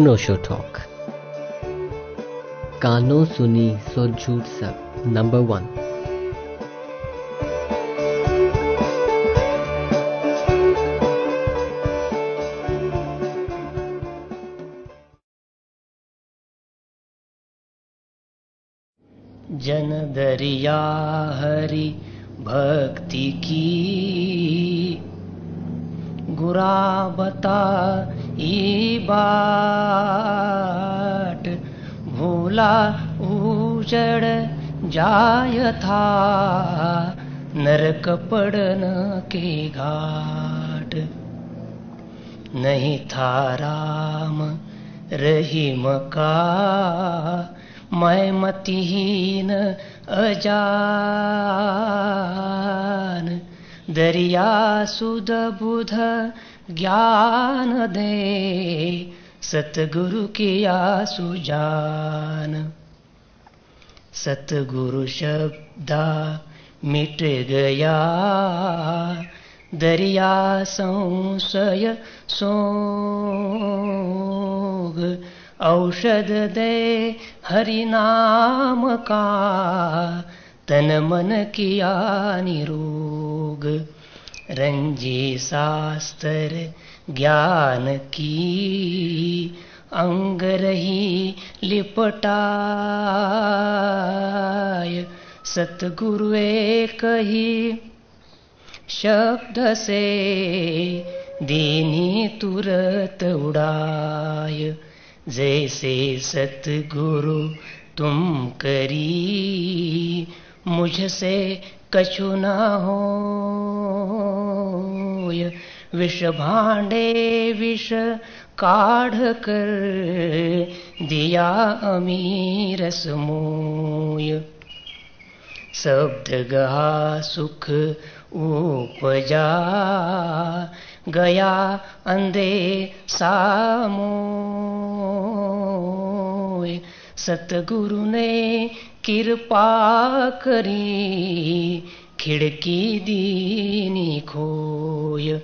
अनोशो talk कानों सुनी सो झूठ सब नंबर वन जन दरिया हरि भक्ति की गुरा बता बाट भूला उजड़ जाय था, नरक पड़न के घाट। नहीं था राम रहीम का मैं मतिहीन अजान। दरिया सुध बुध ज्ञान दे, सतगुरु किया सुजान सतगुरु शब्दा मिट गया, दरिया संशय सोग। औषध दे हरि नाम का, तन मन किया निरोग। रंजी शास्त्र ज्ञान की, अंग रही लिपटाय। सतगुरु एक ही शब्द से दीनी तुरत उड़ाय। जैसे सतगुरु तुम करी, मुझसे कछु न हो विष भांडे विष काढ़ कर दिया अमीरस मोय शब्द गहा सुख उपजा, गया अंधे सामोय सतगुरु ने कृपा करी, खिड़की दीनी खोय,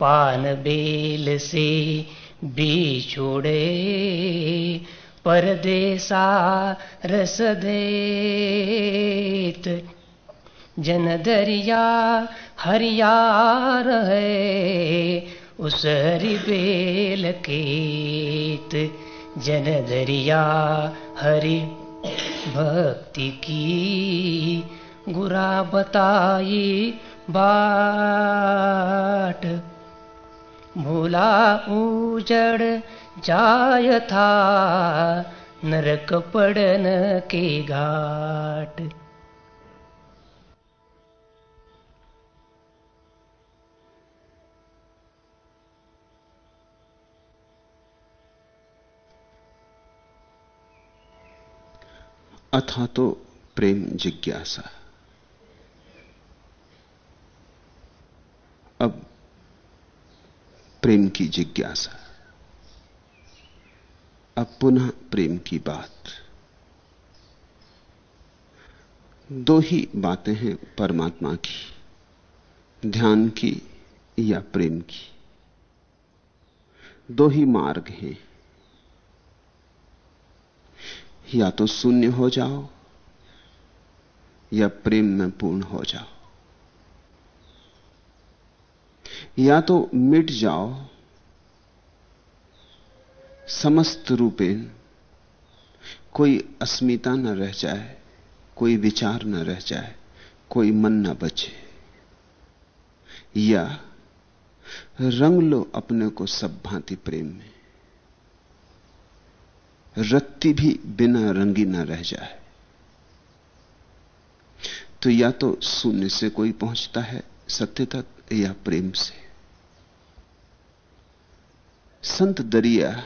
पान बेल से बी छोड़े, परदेसा रस देत। जन दरिया हरियार है, उस हरि बेल केत। जन दरिया हरि भक्ति की गुरा बताई बाट। भूला उजड़ जाय था नरक पड़न के घाट। अथा तो प्रेम जिज्ञासा। अब प्रेम की जिज्ञासा। अब पुनः प्रेम की बात। दो ही बातें हैं परमात्मा की, ध्यान की या प्रेम की। दो ही मार्ग हैं। या तो शून्य हो जाओ, या प्रेम में पूर्ण हो जाओ। या तो मिट जाओ, समस्त रूपेण कोई अस्मिता न रह जाए, कोई विचार न रह जाए, कोई मन न बचे। या रंग लो अपने को सब भांति प्रेम में। रत्ती भी बिना रंगी न रह जाए। तो या तो शून्य से कोई पहुँचता है सत्य तक, या प्रेम से। संत दरिया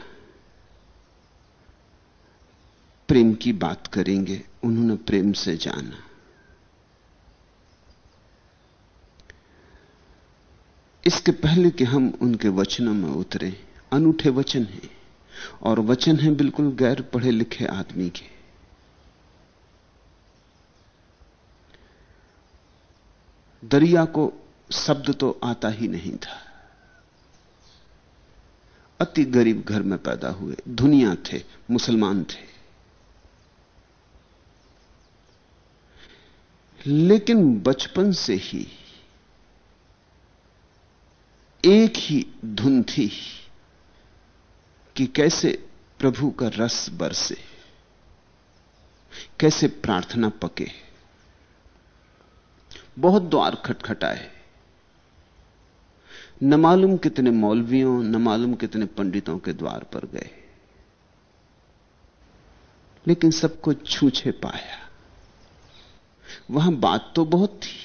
प्रेम की बात करेंगे, उन्होंने प्रेम से जाना। इसके पहले कि हम उनके वचनों में उतरे, अनूठे वचन हैं। और वचन है बिल्कुल गैर पढ़े लिखे आदमी के। दरिया को शब्द तो आता ही नहीं था। अति गरीब घर में पैदा हुए दुनिया थे, मुसलमान थे। लेकिन बचपन से ही एक ही धुन थी। कि कैसे प्रभु का रस बरसे, कैसे प्रार्थना पके। बहुत द्वार खटखटाए। न मालूम कितने मौलवियों, न मालूम कितने पंडितों के द्वार पर गए। लेकिन सबको छूछे पाया। वहाँ बात तो बहुत थी,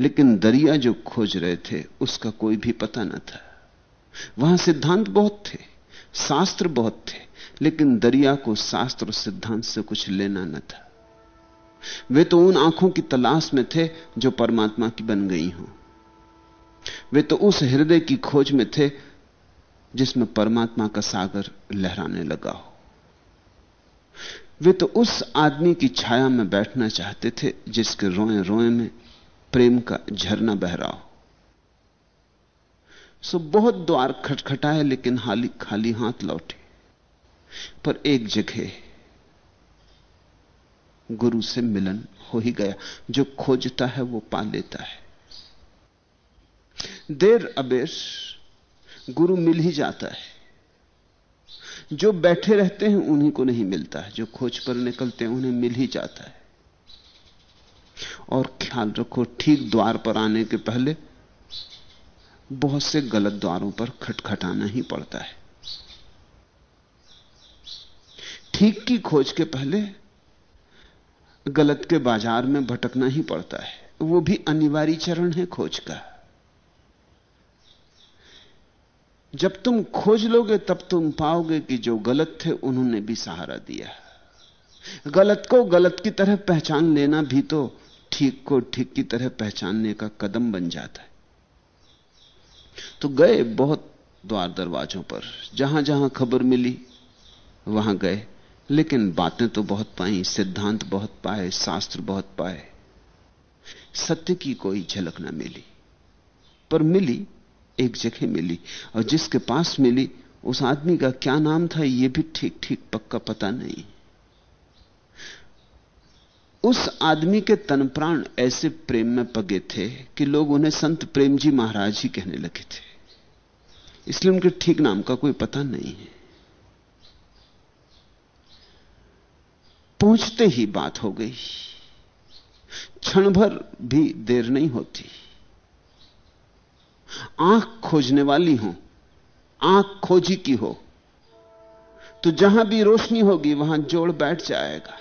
लेकिन दरिया जो खोज रहे थे, उसका कोई भी पता न था। वहाँ सिद्धांत बहुत थे, शास्त्र बहुत थे, लेकिन दरिया को शास्त्र और सिद्धांत से कुछ लेना न था। वे तो उन आँखों की तलाश में थे जो परमात्मा की बन गई हों। वे तो उस हृदय की खोज में थे जिसमें परमात्मा का सागर लहराने लगा हो। वे तो उस आदमी की छाया में बैठना चाहते थे जिसके रोए रोए में प्रेम का झरना बह रहा हो। सो बहुत द्वार खटखटाए, लेकिन हाली, खाली हाथ लौटे। पर एक जगह गुरु से मिलन हो ही गया। जो खोजता है, वो पा लेता है। देर अबेर गुरु मिल ही जाता है। जो बैठे रहते हैं, उन्हीं को नहीं मिलता है। जो खोज पर निकलते हैं, उन्हें मिल ही जाता है। और ख्याल रखो, ठीक द्वार पर आने के पहले बहुत से गलत द्वारों पर खटखटाना ही पड़ता है। ठीक की खोज के पहले गलत के बाज़ार में भटकना ही पड़ता है। वो भी अनिवार्य चरण है खोज का। जब तुम खोज लोगे, तब तुम पाओगे कि जो गलत थे, उन्होंने भी सहारा दिया। गलत को गलत की तरह पहचान लेना भी तो ठीक को ठीक की तरह पहचानने का कदम बन जाता है। तो गए बहुत द्वार दरवाजों पर। जहाँ जहाँ खबर मिली, वहाँ गए। लेकिन बातें तो बहुत पाई, सिद्धांत बहुत पाए, शास्त्र बहुत पाए। सत्य की कोई झलक ना मिली। पर मिली, एक जगह मिली, और जिसके पास मिली, उस आदमी का क्या नाम था यह भी ठीक ठीक पक्का पता नहीं। उस आदमी के तन प्राण ऐसे प्रेम में पगे थे कि लोग उन्हें संत प्रेम जी महाराज ही कहने लगे थे। इसलिए उनके ठीक नाम का कोई पता नहीं है। पहुँचते ही बात हो गई। क्षण भर भी देर नहीं होती। आँख खोजने वाली हो, आँख खोजी की हो तो जहाँ भी रोशनी होगी, वहाँ जोड़ बैठ जाएगा।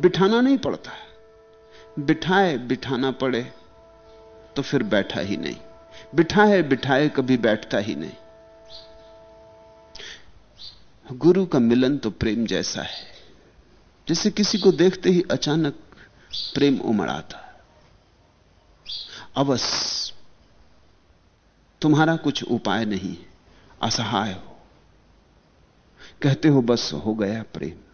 बिठाना नहीं पड़ता। बिठाए, बिठाना पड़े तो फिर बैठा ही नहीं। बिठाए बिठाए, कभी बैठता ही नहीं। गुरु का मिलन तो प्रेम जैसा है। जैसे किसी को देखते ही अचानक प्रेम उमड़ आता। अवश्य तुम्हारा कुछ उपाय नहीं असहाय हो। कहते हो, बस हो गया प्रेम।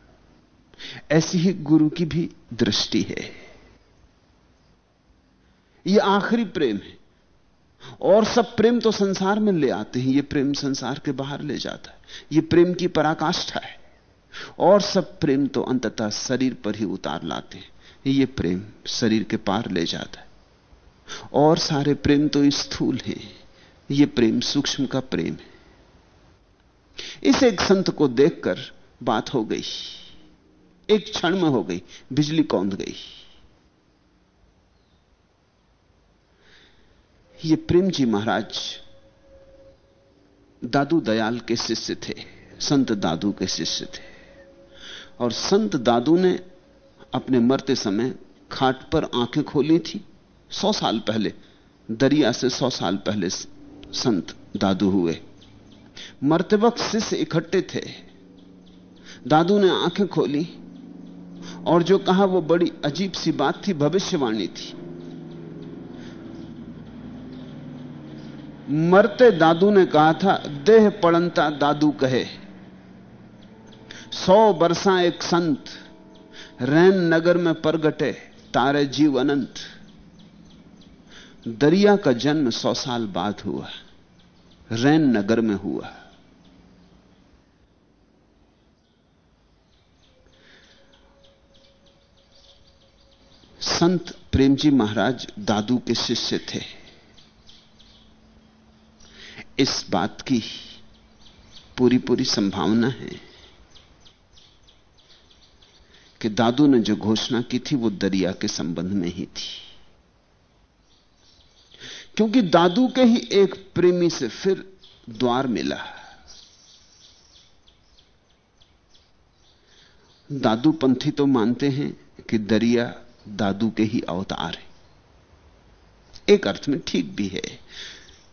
ऐसी ही गुरु की भी दृष्टि है। यह आखिरी प्रेम है। और सब प्रेम तो संसार में ले आते हैं। यह प्रेम संसार के बाहर ले जाता है। यह प्रेम की पराकाष्ठा है। और सब प्रेम तो अंततः शरीर पर ही उतार लाते हैं। यह प्रेम शरीर के पार ले जाता है। और सारे प्रेम तो स्थूल हैं। यह प्रेम सूक्ष्म का प्रेम है। इस एक संत को देखकर बात हो गई। एक क्षण में हो गई, बिजली कौंध गई। ये प्रेम जी महाराज दादू दयाल के शिष्य थे, संत दादू के शिष्य थे। और संत दादू ने अपने मरते समय खाट पर आँखें खोली थी। सौ साल पहले, दरिया से सौ साल पहले संत दादू हुए। मरते वक्त शिष्य इकट्ठे थे। दादू ने आँखें खोली और जो कहा वो बड़ी अजीब सी बात थी, भविष्यवाणी थी। मरते दादू ने कहा था, देह पड़ंता दादू कहे, सौ बरसा एक संत, रैन नगर में परगटे, तारे जीव अनंत। दरिया का जन्म सौ साल बाद हुआ, रैन नगर में हुआ। संत प्रेमजी महाराज दादू के शिष्य थे। इस बात की पूरी पूरी संभावना है कि दादू ने जो घोषणा की थी, वो दरिया के संबंध में ही थी। क्योंकि दादू के ही एक प्रेमी से फिर द्वार मिला। दादू पंथी तो मानते हैं कि दरिया दादू के ही अवतार है। एक अर्थ में ठीक भी है,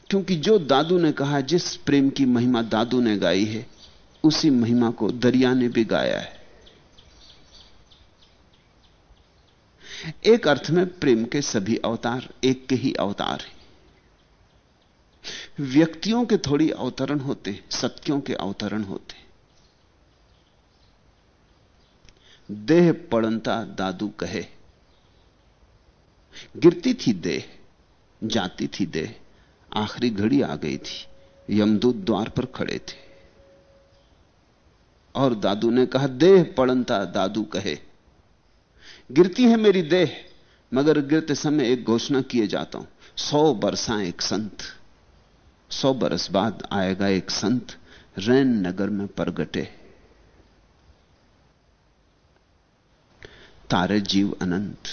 क्योंकि जो दादू ने कहा, जिस प्रेम की महिमा दादू ने गाई है, उसी महिमा को दरिया ने भी गाया है। एक अर्थ में प्रेम के सभी अवतार एक के ही अवतार हैं। व्यक्तियों के थोड़ी अवतरण होते सत्यों के अवतरण होते देह पड़नता दादू कहे। गिरती थी देह, जाती थी देह। आखिरी घड़ी आ गई थी। यमदूत द्वार पर खड़े थे। और दादू ने कहा, देह पड़नता दादू कहे। गिरती है मेरी देह, मगर गिरते समय एक घोषणा किए जाता हूँ। सौ बरसा एक संत, सौ बरस बाद आएगा एक संत, रैन नगर में परगटे। तारे जीव अनंत।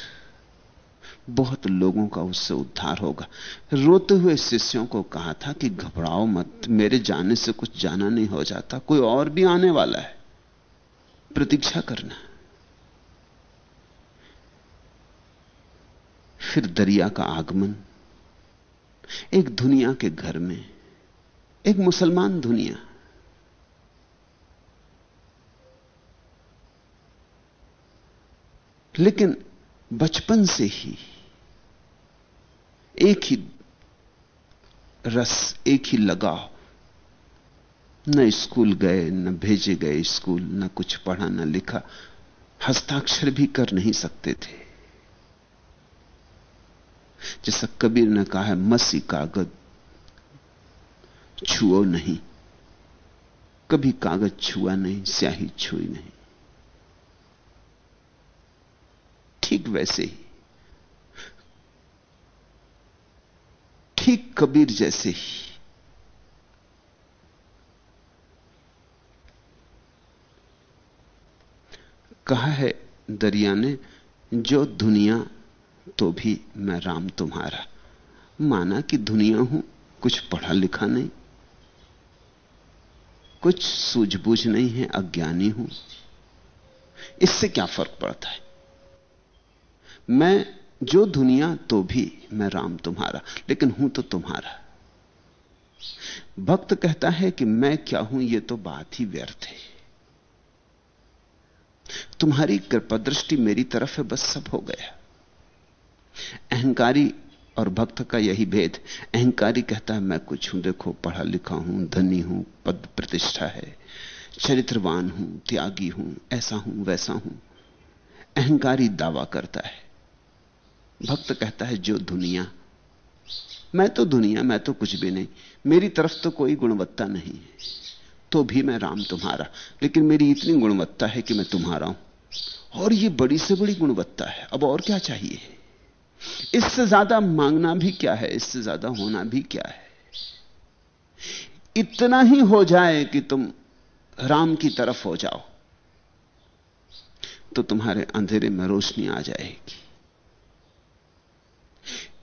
बहुत लोगों का उससे उद्धार होगा। रोते हुए शिष्यों को कहा था कि घबराओ मत, मेरे जाने से कुछ जाना नहीं हो जाता, कोई और भी आने वाला है। प्रतीक्षा करना। फिर दरिया का आगमन। एक दुनिया के घर में, एक मुसलमान दुनिया। लेकिन बचपन से ही एक ही रस, एक ही लगाव। न स्कूल गए, न भेजे गए स्कूल, न कुछ पढ़ा, न लिखा। हस्ताक्षर भी कर नहीं सकते थे। जैसा कबीर ने कहा है, मसी कागज़ छुओ नहीं। कभी कागज़ छुआ नहीं, स्याही छुई नहीं। ठीक वैसे ही। ठीक कबीर जैसे ही। कहा है दरिया ने, जो दुनिया तो भी मैं राम तुम्हारा। माना कि दुनिया हूँ, कुछ पढ़ा लिखा नहीं। कुछ सूझबूझ नहीं है, अज्ञानी हूँ। इससे क्या फ़र्क पड़ता है? मैं जो दुनिया तो भी मैं राम तुम्हारा, लेकिन हूँ तो तुम्हारा। भक्त कहता है कि मैं क्या हूँ यह तो बात ही व्यर्थ है। तुम्हारी कृपा दृष्टि मेरी तरफ़ है, बस सब हो गया। अहंकारी और भक्त का यही भेद। अहंकारी कहता है, मैं कुछ हूँ, देखो, पढ़ा लिखा हूँ, धनी हूँ, पद प्रतिष्ठा है, चरित्रवान हूँ, त्यागी हूँ, ऐसा हूँ, वैसा हूँ। अहंकारी दावा करता है। भक्त कहता है, जो दुनिया। मैं तो दुनिया, मैं तो कुछ भी नहीं। मेरी तरफ़ तो कोई गुणवत्ता नहीं है। तो भी मैं राम तुम्हारा। लेकिन मेरी इतनी गुणवत्ता है कि मैं तुम्हारा हूँ। और ये बड़ी से बड़ी गुणवत्ता है। अब और क्या चाहिए? इससे ज़्यादा मांगना भी क्या है? इससे ज़्यादा होना भी क्या है? इतना ही हो जाए कि तुम राम की तरफ़ हो जाओ तो तुम्हारे अंधेरे में रोशनी आ जाएगी।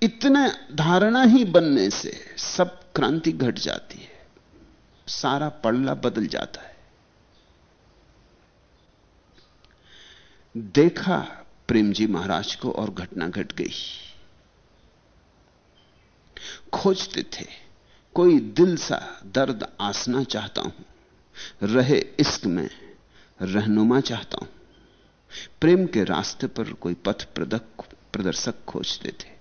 इतने धारणा ही बनने से सब क्रांति घट जाती है। सारा पड़ला बदल जाता है। देखा प्रेम जी महाराज को और घटना घट गट गई। खोजते थे, कोई दिल सा दर्द आसना चाहता हूँ, रहे इश्क में रहनुमा चाहता हूँ। प्रेम के रास्ते पर कोई पथ प्रदर्शक खोजते थे।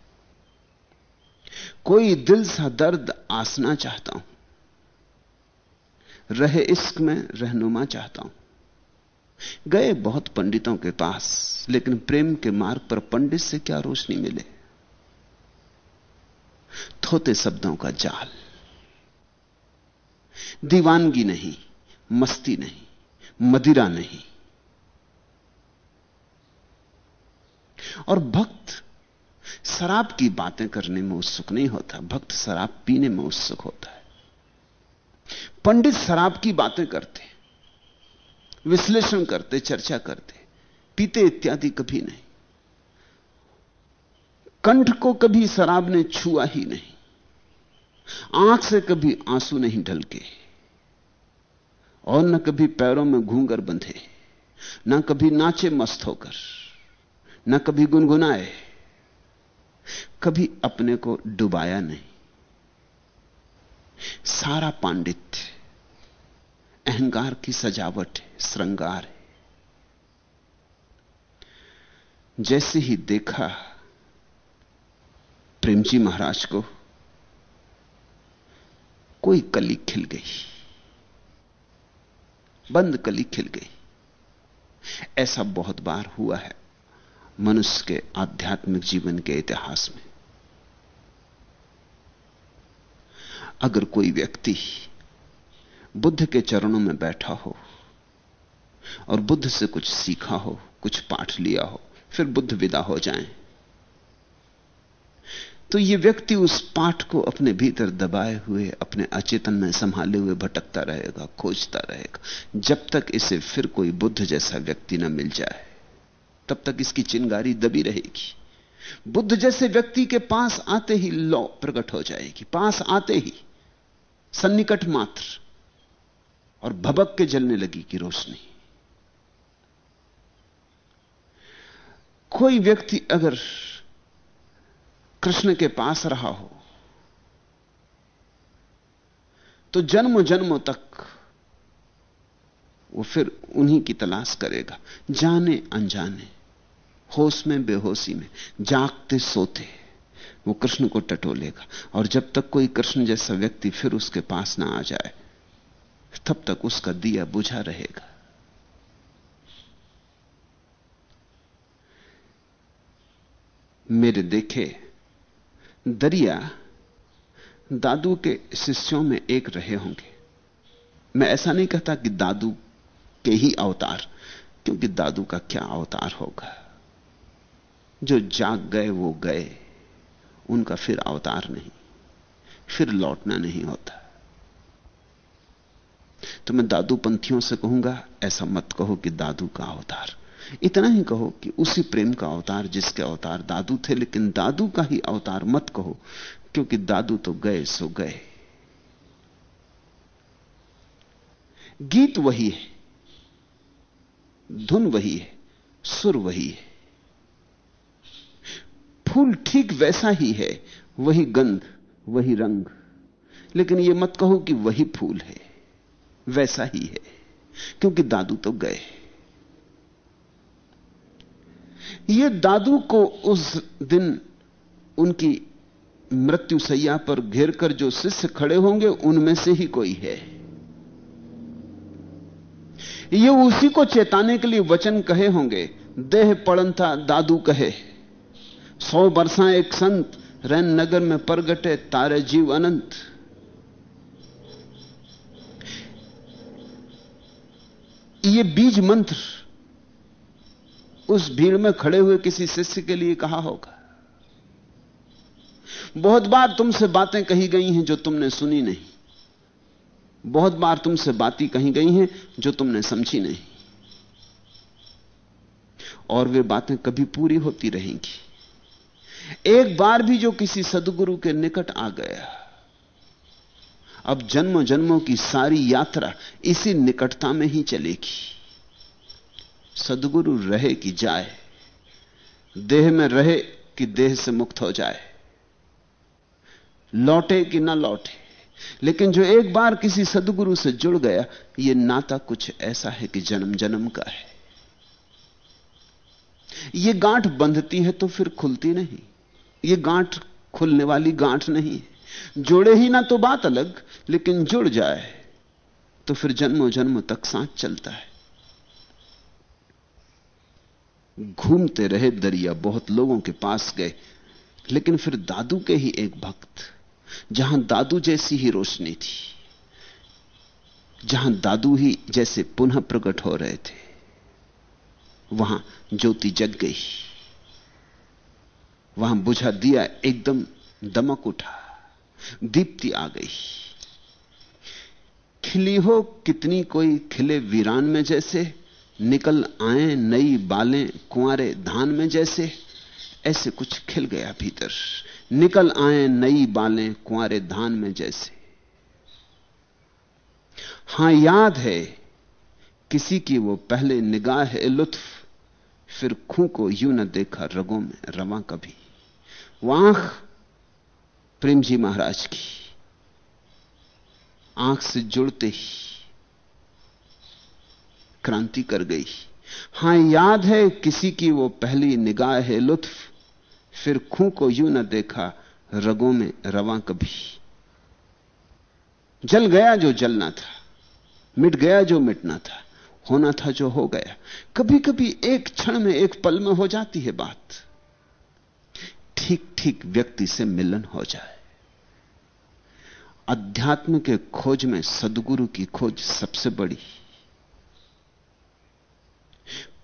कोई दिल सा दर्द आसना चाहता हूँ। रहे इश्क में रहनुमा चाहता हूँ। गए बहुत पंडितों के पास, लेकिन प्रेम के मार्ग पर पंडित से क्या रोशनी मिले? थोते शब्दों का जाल। दीवानगी नहीं, मस्ती नहीं, मदिरा नहीं। और भक्त शराब की बातें करने में उत्सुक नहीं होता, भक्त शराब पीने में उत्सुक होता है। पंडित शराब की बातें करते, विश्लेषण करते, चर्चा करते, पीते इत्यादि कभी नहीं। कंठ को कभी शराब ने छुआ ही नहीं, आँख से कभी आँसू नहीं ढलके, और न कभी पैरों में घूंगर बंधे, ना कभी नाचे मस्त होकर, ना कभी गुनगुनाए। कभी अपने को डुबाया नहीं। सारा पांडित्य अहंकार की सजावट है, श्रृंगार है। जैसे ही देखा प्रेमजी महाराज को, कोई कली खिल गई। बंद कली खिल गई। ऐसा बहुत बार हुआ है। मनुष्य के आध्यात्मिक जीवन के इतिहास में। अगर कोई व्यक्ति बुद्ध के चरणों में बैठा हो और बुद्ध से कुछ सीखा हो कुछ पाठ लिया हो फिर बुद्ध विदा हो जाएँ, तो यह व्यक्ति उस पाठ को अपने भीतर दबाए हुए अपने अचेतन में संभाले हुए भटकता रहेगा खोजता रहेगा जब तक इसे फिर कोई बुद्ध जैसा व्यक्ति न मिल जाए। तब तक इसकी चिंगारी दबी रहेगी। बुद्ध जैसे व्यक्ति के पास आते ही लौ प्रकट हो जाएगी। पास आते ही सन्निकट मात्र और भबक के जलने लगी की रोशनी। कोई व्यक्ति अगर कृष्ण के पास रहा हो तो जन्म जन्मों तक वो फिर उन्हीं की तलाश करेगा। जाने अनजाने होश में, बेहोशी में, जागते सोते, वो कृष्ण को टटोलेगा। और जब तक कोई कृष्ण जैसा व्यक्ति फिर उसके पास ना आ जाए, तब तक उसका दिया बुझा रहेगा। मेरे देखे, दरिया दादू के शिष्यों में एक रहे होंगे। मैं ऐसा नहीं कहता कि दादू के ही अवतार, क्योंकि दादू का क्या अवतार होगा? जो जाग गए, वो गए। उनका फिर अवतार नहीं, फिर लौटना नहीं होता। तो मैं दादू पंथियों से कहूँगा, ऐसा मत कहो कि दादू का अवतार। इतना ही कहो कि उसी प्रेम का अवतार, जिसके अवतार दादू थे, लेकिन दादू का ही अवतार मत कहो, क्योंकि दादू तो गए, सो गए। गीत वही है, धुन वही है, सुर वही है। फूल ठीक वैसा ही है, वही गंध, वही रंग। लेकिन यह मत कहो कि वही फूल है, वैसा ही है, क्योंकि दादू तो गए। ये दादू को उस दिन उनकी मृत्यु सैया पर घेर कर जो शिष्य खड़े होंगे, उनमें से ही कोई है। ये उसी को चेताने के लिए वचन कहे होंगे, देह पड़न था दादू कहे। सौ वर्षा एक संत, रैन नगर में परगटे तारे जीव अनंत। ये बीज मंत्र उस भीड़ में खड़े हुए किसी शिष्य के लिए कहा होगा। बहुत बार तुमसे बातें कही गई हैं जो तुमने सुनी नहीं। बहुत बार तुमसे बातें कही गई हैं जो तुमने समझी नहीं। और वे बातें कभी पूरी होती रहेंगी। एक बार भी जो किसी सदगुरु के निकट आ गया, अब जन्म जन्मों की सारी यात्रा इसी निकटता में ही चलेगी। सदगुरु रहे कि जाए, देह में रहे कि देह से मुक्त हो जाए। लौटे कि ना लौटे, लेकिन जो एक बार किसी सदगुरु से जुड़ गया यह नाता कुछ ऐसा है कि जन्म जन्म का है। यह गांठ बंधती है तो फिर खुलती नहीं। यह गांठ खुलने वाली गांठ नहीं जोड़े ही ना तो बात अलग, लेकिन जुड़ जाए तो फिर जन्मों जन्म तक सांस चलता है। घूमते रहे दरिया, बहुत लोगों के पास गए, लेकिन फिर दादू के ही एक भक्त, जहाँ दादू जैसी ही रोशनी थी, जहाँ दादू ही जैसे पुनः प्रकट हो रहे थे, वहाँ ज्योति जग गई। वहाँ बुझा दिया, एकदम दमक उठा। दीप्ति आ गई। खिली हो कितनी कोई खिले वीरान में जैसे, निकल आए नई बालें कुंवारे धान में जैसे, ऐसे कुछ खिल गया भीतर। निकल आए नई बालें कुंवारे धान में जैसे। हाँ, याद है, किसी की वो पहले निगाह है लुत्फ फिर खू को यूँ न देखा रगों में, रवा कभी। वाख प्रेम जी महाराज की। आँख से जुड़ते ही क्रांति कर गई। हाँ, याद है किसी की वो पहली निगाह है लुत्फ? फिर खू को यूँ न देखा रगों में, रवा कभी। जल गया जो जलना था, मिट गया जो मिटना था। होना था जो हो गया। कभी कभी एक क्षण में एक पल में हो जाती है बात। ठीक ठीक व्यक्ति से मिलन हो जाए। अध्यात्म के खोज में सदगुरु की खोज सबसे बड़ी।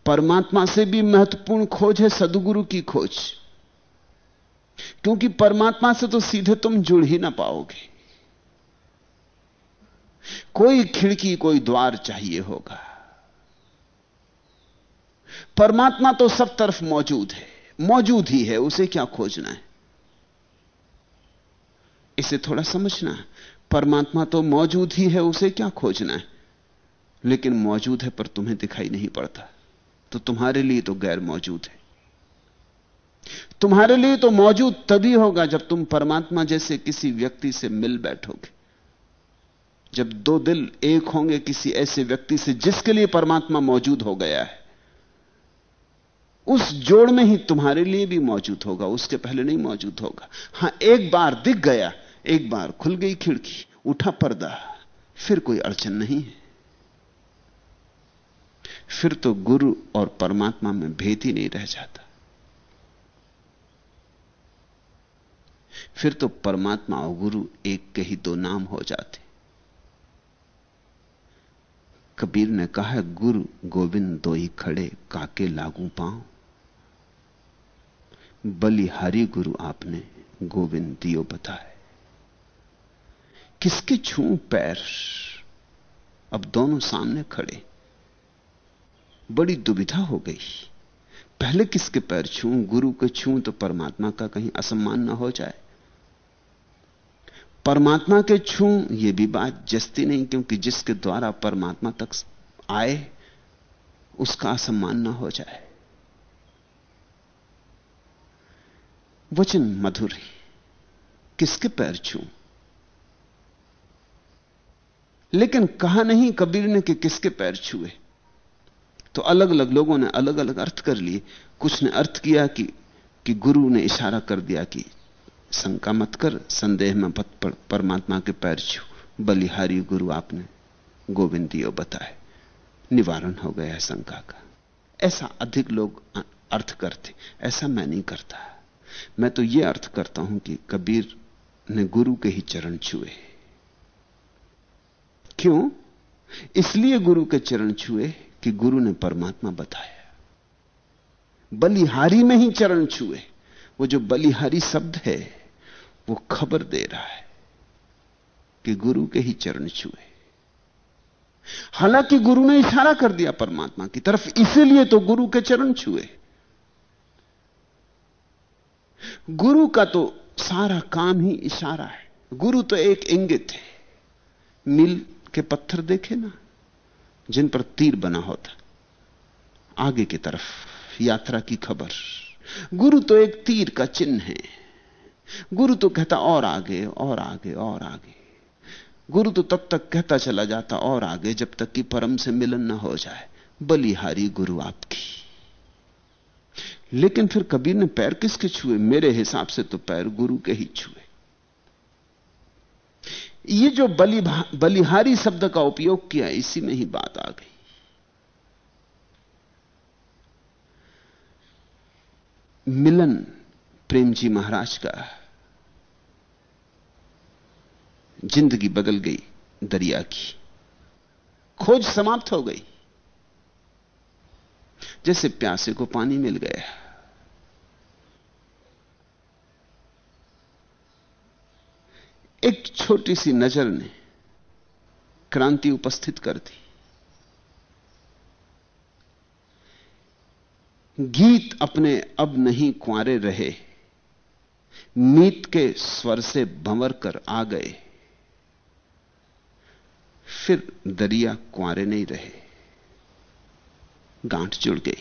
परमात्मा से भी महत्वपूर्ण खोज है सदगुरु की खोज। क्योंकि परमात्मा से तो सीधे तुम जुड़ ही ना पाओगे। कोई खिड़की, कोई द्वार चाहिए होगा। परमात्मा तो सब तरफ़ मौजूद है। मौजूद ही है, उसे क्या खोजना है? इसे थोड़ा समझना है। परमात्मा तो मौजूद ही है, उसे क्या खोजना है? लेकिन मौजूद है पर तुम्हें दिखाई नहीं पड़ता। तो तुम्हारे लिए तो गैर मौजूद है। तुम्हारे लिए तो मौजूद तभी होगा जब तुम परमात्मा जैसे किसी व्यक्ति से मिल बैठोगे। जब दो दिल एक होंगे किसी ऐसे व्यक्ति से जिसके लिए परमात्मा मौजूद हो गया है। उस जोड़ में ही तुम्हारे लिए भी मौजूद होगा, उसके पहले नहीं मौजूद होगा। हाँ, एक बार दिख गया, एक बार खुल गई खिड़की, उठा पर्दा, फिर कोई अड़चन नहीं है। फिर तो गुरु और परमात्मा में भेद ही नहीं रह जाता। फिर तो परमात्मा और गुरु एक के ही दो नाम हो जाते। कबीर ने कहा, गुरु, गोविंद दो ही खड़े, काके लागू पाँव। बलिहारी गुरु आपने गोविंद दियो बताए। किसके छू पैर? अब दोनों सामने खड़े। बड़ी दुविधा हो गई। पहले किसके पैर छू? गुरु के छू तो परमात्मा का कहीं असम्मान ना हो जाए। परमात्मा के छू यह भी बात जस्ती नहीं, क्योंकि जिसके द्वारा परमात्मा तक आए, उसका असम्मान ना हो जाए। वचन मधुर है। किसके पैर छू लेकिन कहा नहीं कबीर ने कि किसके पैर छुए? तो अलग अलग लोगों ने अलग अलग अर्थ कर लिए। कुछ ने अर्थ किया कि कि गुरु ने इशारा कर दिया कि शंका मत कर संदेह में पत पर, परमात्मा के पैर छू। बलिहारी गुरु आपने गोविंदियो बताए। निवारण हो गया शंका का। ऐसा अधिक लोग अर्थ करते ऐसा मैं नहीं करता। मैं तो यह अर्थ करता हूँ कि कबीर ने गुरु के ही चरण छुए। क्यों? इसलिए गुरु के चरण छुए कि गुरु ने परमात्मा बताया। बलिहारी में ही चरण छुए। वो जो बलिहारी शब्द है, वो खबर दे रहा है कि गुरु के ही चरण छुए। हालाँकि गुरु ने इशारा कर दिया परमात्मा की तरफ़, इसीलिए तो गुरु के चरण छुए। गुरु का तो सारा काम ही इशारा है। गुरु तो एक इंगित है। मील के पत्थर देखे ना, जिन पर तीर बना होता, आगे की तरफ़ यात्रा की खबर। गुरु तो एक तीर का चिन्ह है। गुरु तो कहता, और आगे और आगे और आगे। गुरु तो तब तक कहता चला जाता, और आगे, जब तक कि परम से मिलन ना हो जाए, बलिहारी गुरु आपकी। लेकिन फिर कबीर ने पैर किसके छुए? मेरे हिसाब से तो पैर गुरु के ही छुए। ये जो बलि बलिहारी शब्द का उपयोग किया, इसी में ही बात आ गई। मिलन प्रेम जी महाराज का ज़िंदगी बदल गई दरिया की। खोज समाप्त हो गई। जैसे प्यासे को पानी मिल गया। एक छोटी सी नज़र ने क्रांति उपस्थित कर दी। गीत अपने अब नहीं कुआरे रहे। मीत के स्वर से भंवर कर आ गए। फिर दरिया कुआरे नहीं रहे। गांठ जुड़ गई।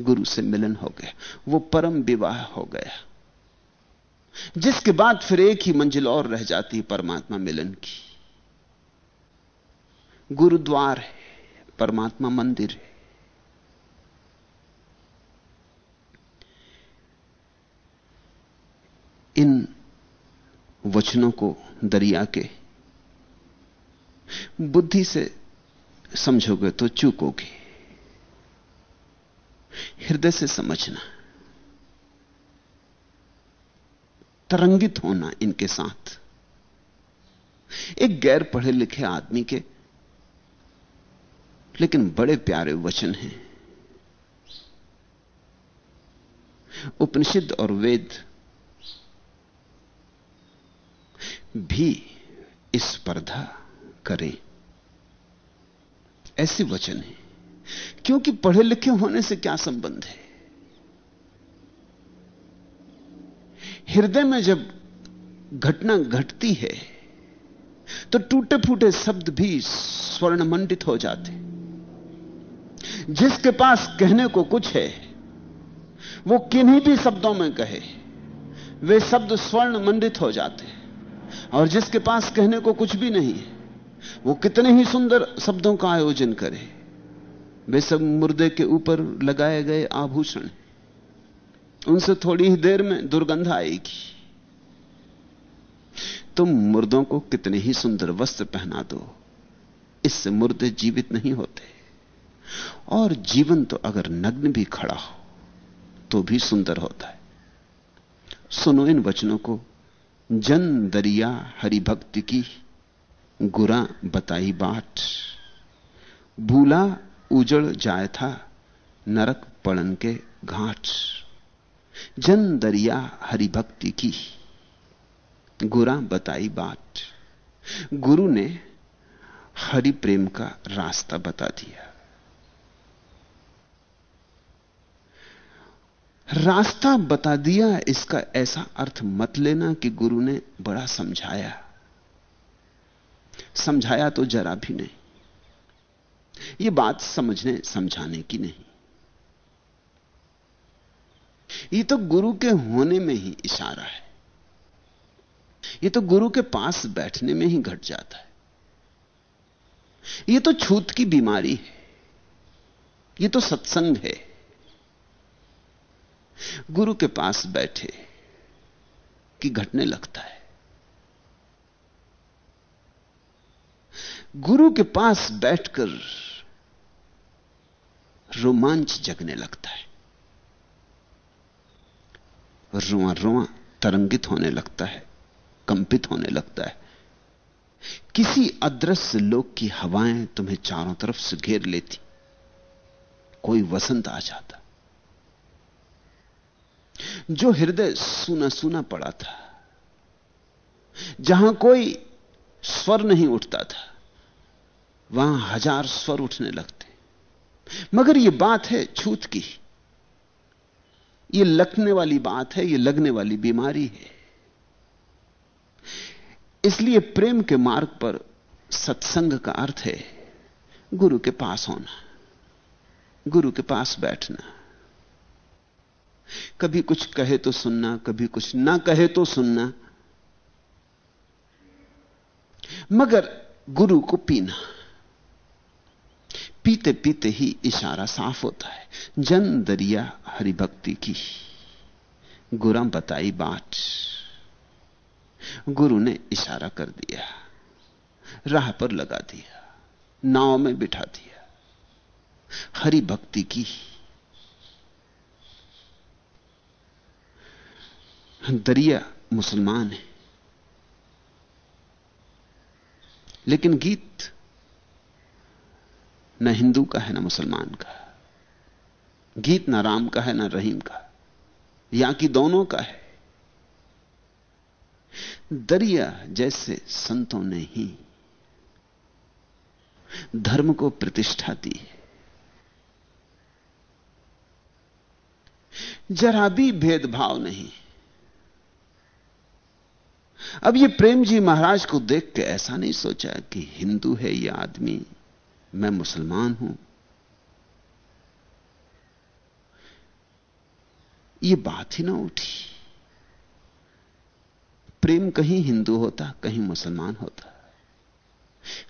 गुरु से मिलन हो गया। वो परम विवाह हो गया। जिसके बाद फिर एक ही मंजिल और रह जाती है परमात्मा मिलन की। गुरुद्वार है, परमात्मा मंदिर है। इन वचनों को दरिया के बुद्धि से समझोगे तो चूकोगे। हृदय से समझना। तरंगित होना इनके साथ। एक गैर पढ़े लिखे आदमी के, लेकिन बड़े प्यारे वचन हैं। उपनिषद और वेद भी इस स्पर्धा करें। ऐसे वचन है। क्योंकि पढ़े लिखे होने से क्या संबंध है? हृदय में जब घटना घटती है तो टूटे फूटे शब्द भी स्वर्णमंडित हो जाते जिसके पास कहने को कुछ है, वो किन्हीं भी शब्दों में कहे, वे शब्द स्वर्णमंडित हो जाते और जिसके पास कहने को कुछ भी नहीं है, वो कितने ही सुंदर शब्दों का आयोजन करे। वे सब मुर्दे के ऊपर लगाए गए आभूषण। उनसे थोड़ी ही देर में दुर्गंध आएगी। तुम मुर्दों को कितने ही सुंदर वस्त्र पहना दो, इससे मुर्दे जीवित नहीं होते। और जीवन तो अगर नग्न भी खड़ा हो तो भी सुंदर होता है। सुनो इन वचनों को, जन दरिया हरि भक्ति की, गुरा बताई बाट। भूला उजड़ जाए था नरक पड़न के घाट। जन दरिया हरि भक्ति की गुरा बताई बात। गुरु ने हरि प्रेम का रास्ता बता दिया। रास्ता बता दिया, इसका ऐसा अर्थ मत लेना कि गुरु ने बड़ा समझाया। समझाया तो जरा भी नहीं। यह बात समझने, समझाने की नहीं। ये तो गुरु के होने में ही इशारा है। ये तो गुरु के पास बैठने में ही घट जाता है। ये तो छूत की बीमारी है। ये तो सत्संग है। गुरु के पास बैठे कि घटने लगता है। गुरु के पास बैठकर रोमांच जगने लगता है। रुआ रुआ तरंगित होने लगता है, कंपित होने लगता है। किसी अदृश्य लोक की हवाएँ तुम्हें चारों तरफ़ से घेर लेती, कोई वसंत आ जाता। जो हृदय सूना सूना पड़ा था, जहाँ कोई स्वर नहीं उठता था वहाँ हज़ार स्वर उठने लगते मगर यह बात है छूत की। यह लगने वाली बात है यह लगने वाली बीमारी है। इसलिए प्रेम के मार्ग पर सत्संग का अर्थ है गुरु के पास होना, गुरु के पास बैठना। कभी कुछ कहे तो सुनना, कभी कुछ ना कहे तो सुनना। मगर गुरु को पीना। पीते पीते ही इशारा साफ़ होता है। जन दरिया हरिभक्ति की। गुरम बताई बात। गुरु ने इशारा कर दिया। राह पर लगा दिया। नाव में बिठा दिया। हरि भक्ति की। दरिया मुसलमान है। लेकिन गीत न हिंदू का है, न मुसलमान का गीत न राम का है, न रहीम का या कि दोनों का है। दरिया जैसे संतों ने ही धर्म को प्रतिष्ठा दी जरा भी भेदभाव नहीं। अब ये प्रेम जी महाराज को देख के ऐसा नहीं सोचा कि हिंदू है ये आदमी। मैं मुसलमान हूँ। ये बात ही ना उठी। प्रेम कहीं हिंदू होता, कहीं मुसलमान होता।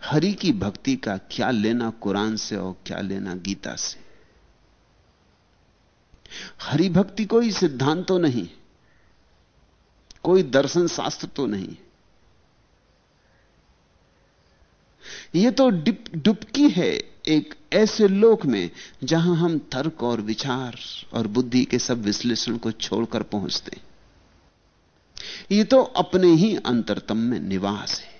हरि की भक्ति का क्या लेना कुरान से और क्या लेना गीता से? हरि भक्ति कोई सिद्धांत तो नहीं, कोई दर्शन शास्त्र तो नहीं। यह तो डुबकी है एक ऐसे लोक में जहाँ हम तर्क और विचार और बुद्धि के सब विश्लेषण को छोड़कर पहुँचते ये तो अपने ही अंतरतम में निवास है।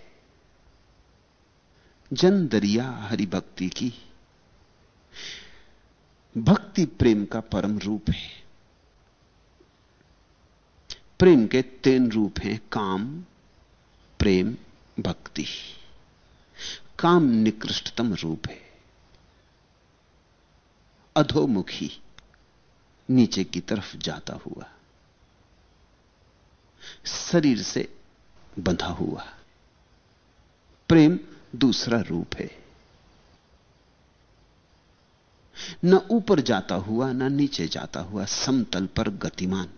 जन दरिया हरि भक्ति की भक्ति प्रेम का परम रूप है। प्रेम के तीन रूप हैं काम, प्रेम, भक्ति। काम निकृष्टतम रूप है। अधोमुखी नीचे की तरफ़ जाता हुआ, शरीर से बंधा हुआ। प्रेम दूसरा रूप है। न ऊपर जाता हुआ, न नीचे जाता हुआ समतल पर गतिमान।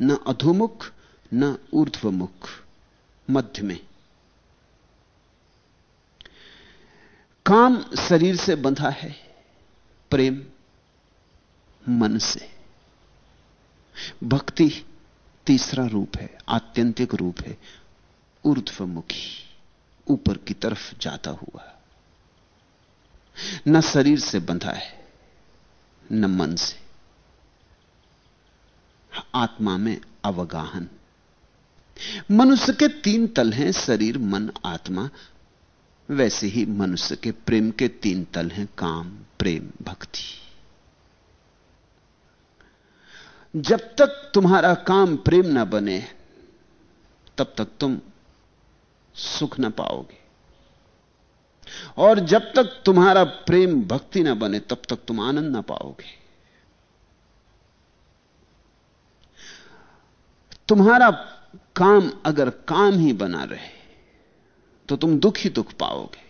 न अधोमुख, न ऊर्ध्वमुख, मध्य में। काम शरीर से बंधा है, प्रेम मन से। भक्ति तीसरा रूप है, आत्यंतिक रूप है। ऊर्ध्वमुखी, ऊपर की तरफ़ जाता हुआ। न शरीर से बंधा है, न मन से। आत्मा में अवगाहन। मनुष्य के तीन तल हैं, शरीर, मन, आत्मा। वैसे ही मनुष्य के प्रेम के तीन तल हैं, काम, प्रेम, भक्ति। जब तक तुम्हारा काम प्रेम ना बने, तब तक तुम सुख ना पाओगे। और जब तक तुम्हारा प्रेम, भक्ति ना बने, तब तक तुम आनंद ना पाओगे। तुम्हारा काम अगर काम ही बना रहे तो तुम दुख ही दुख पाओगे।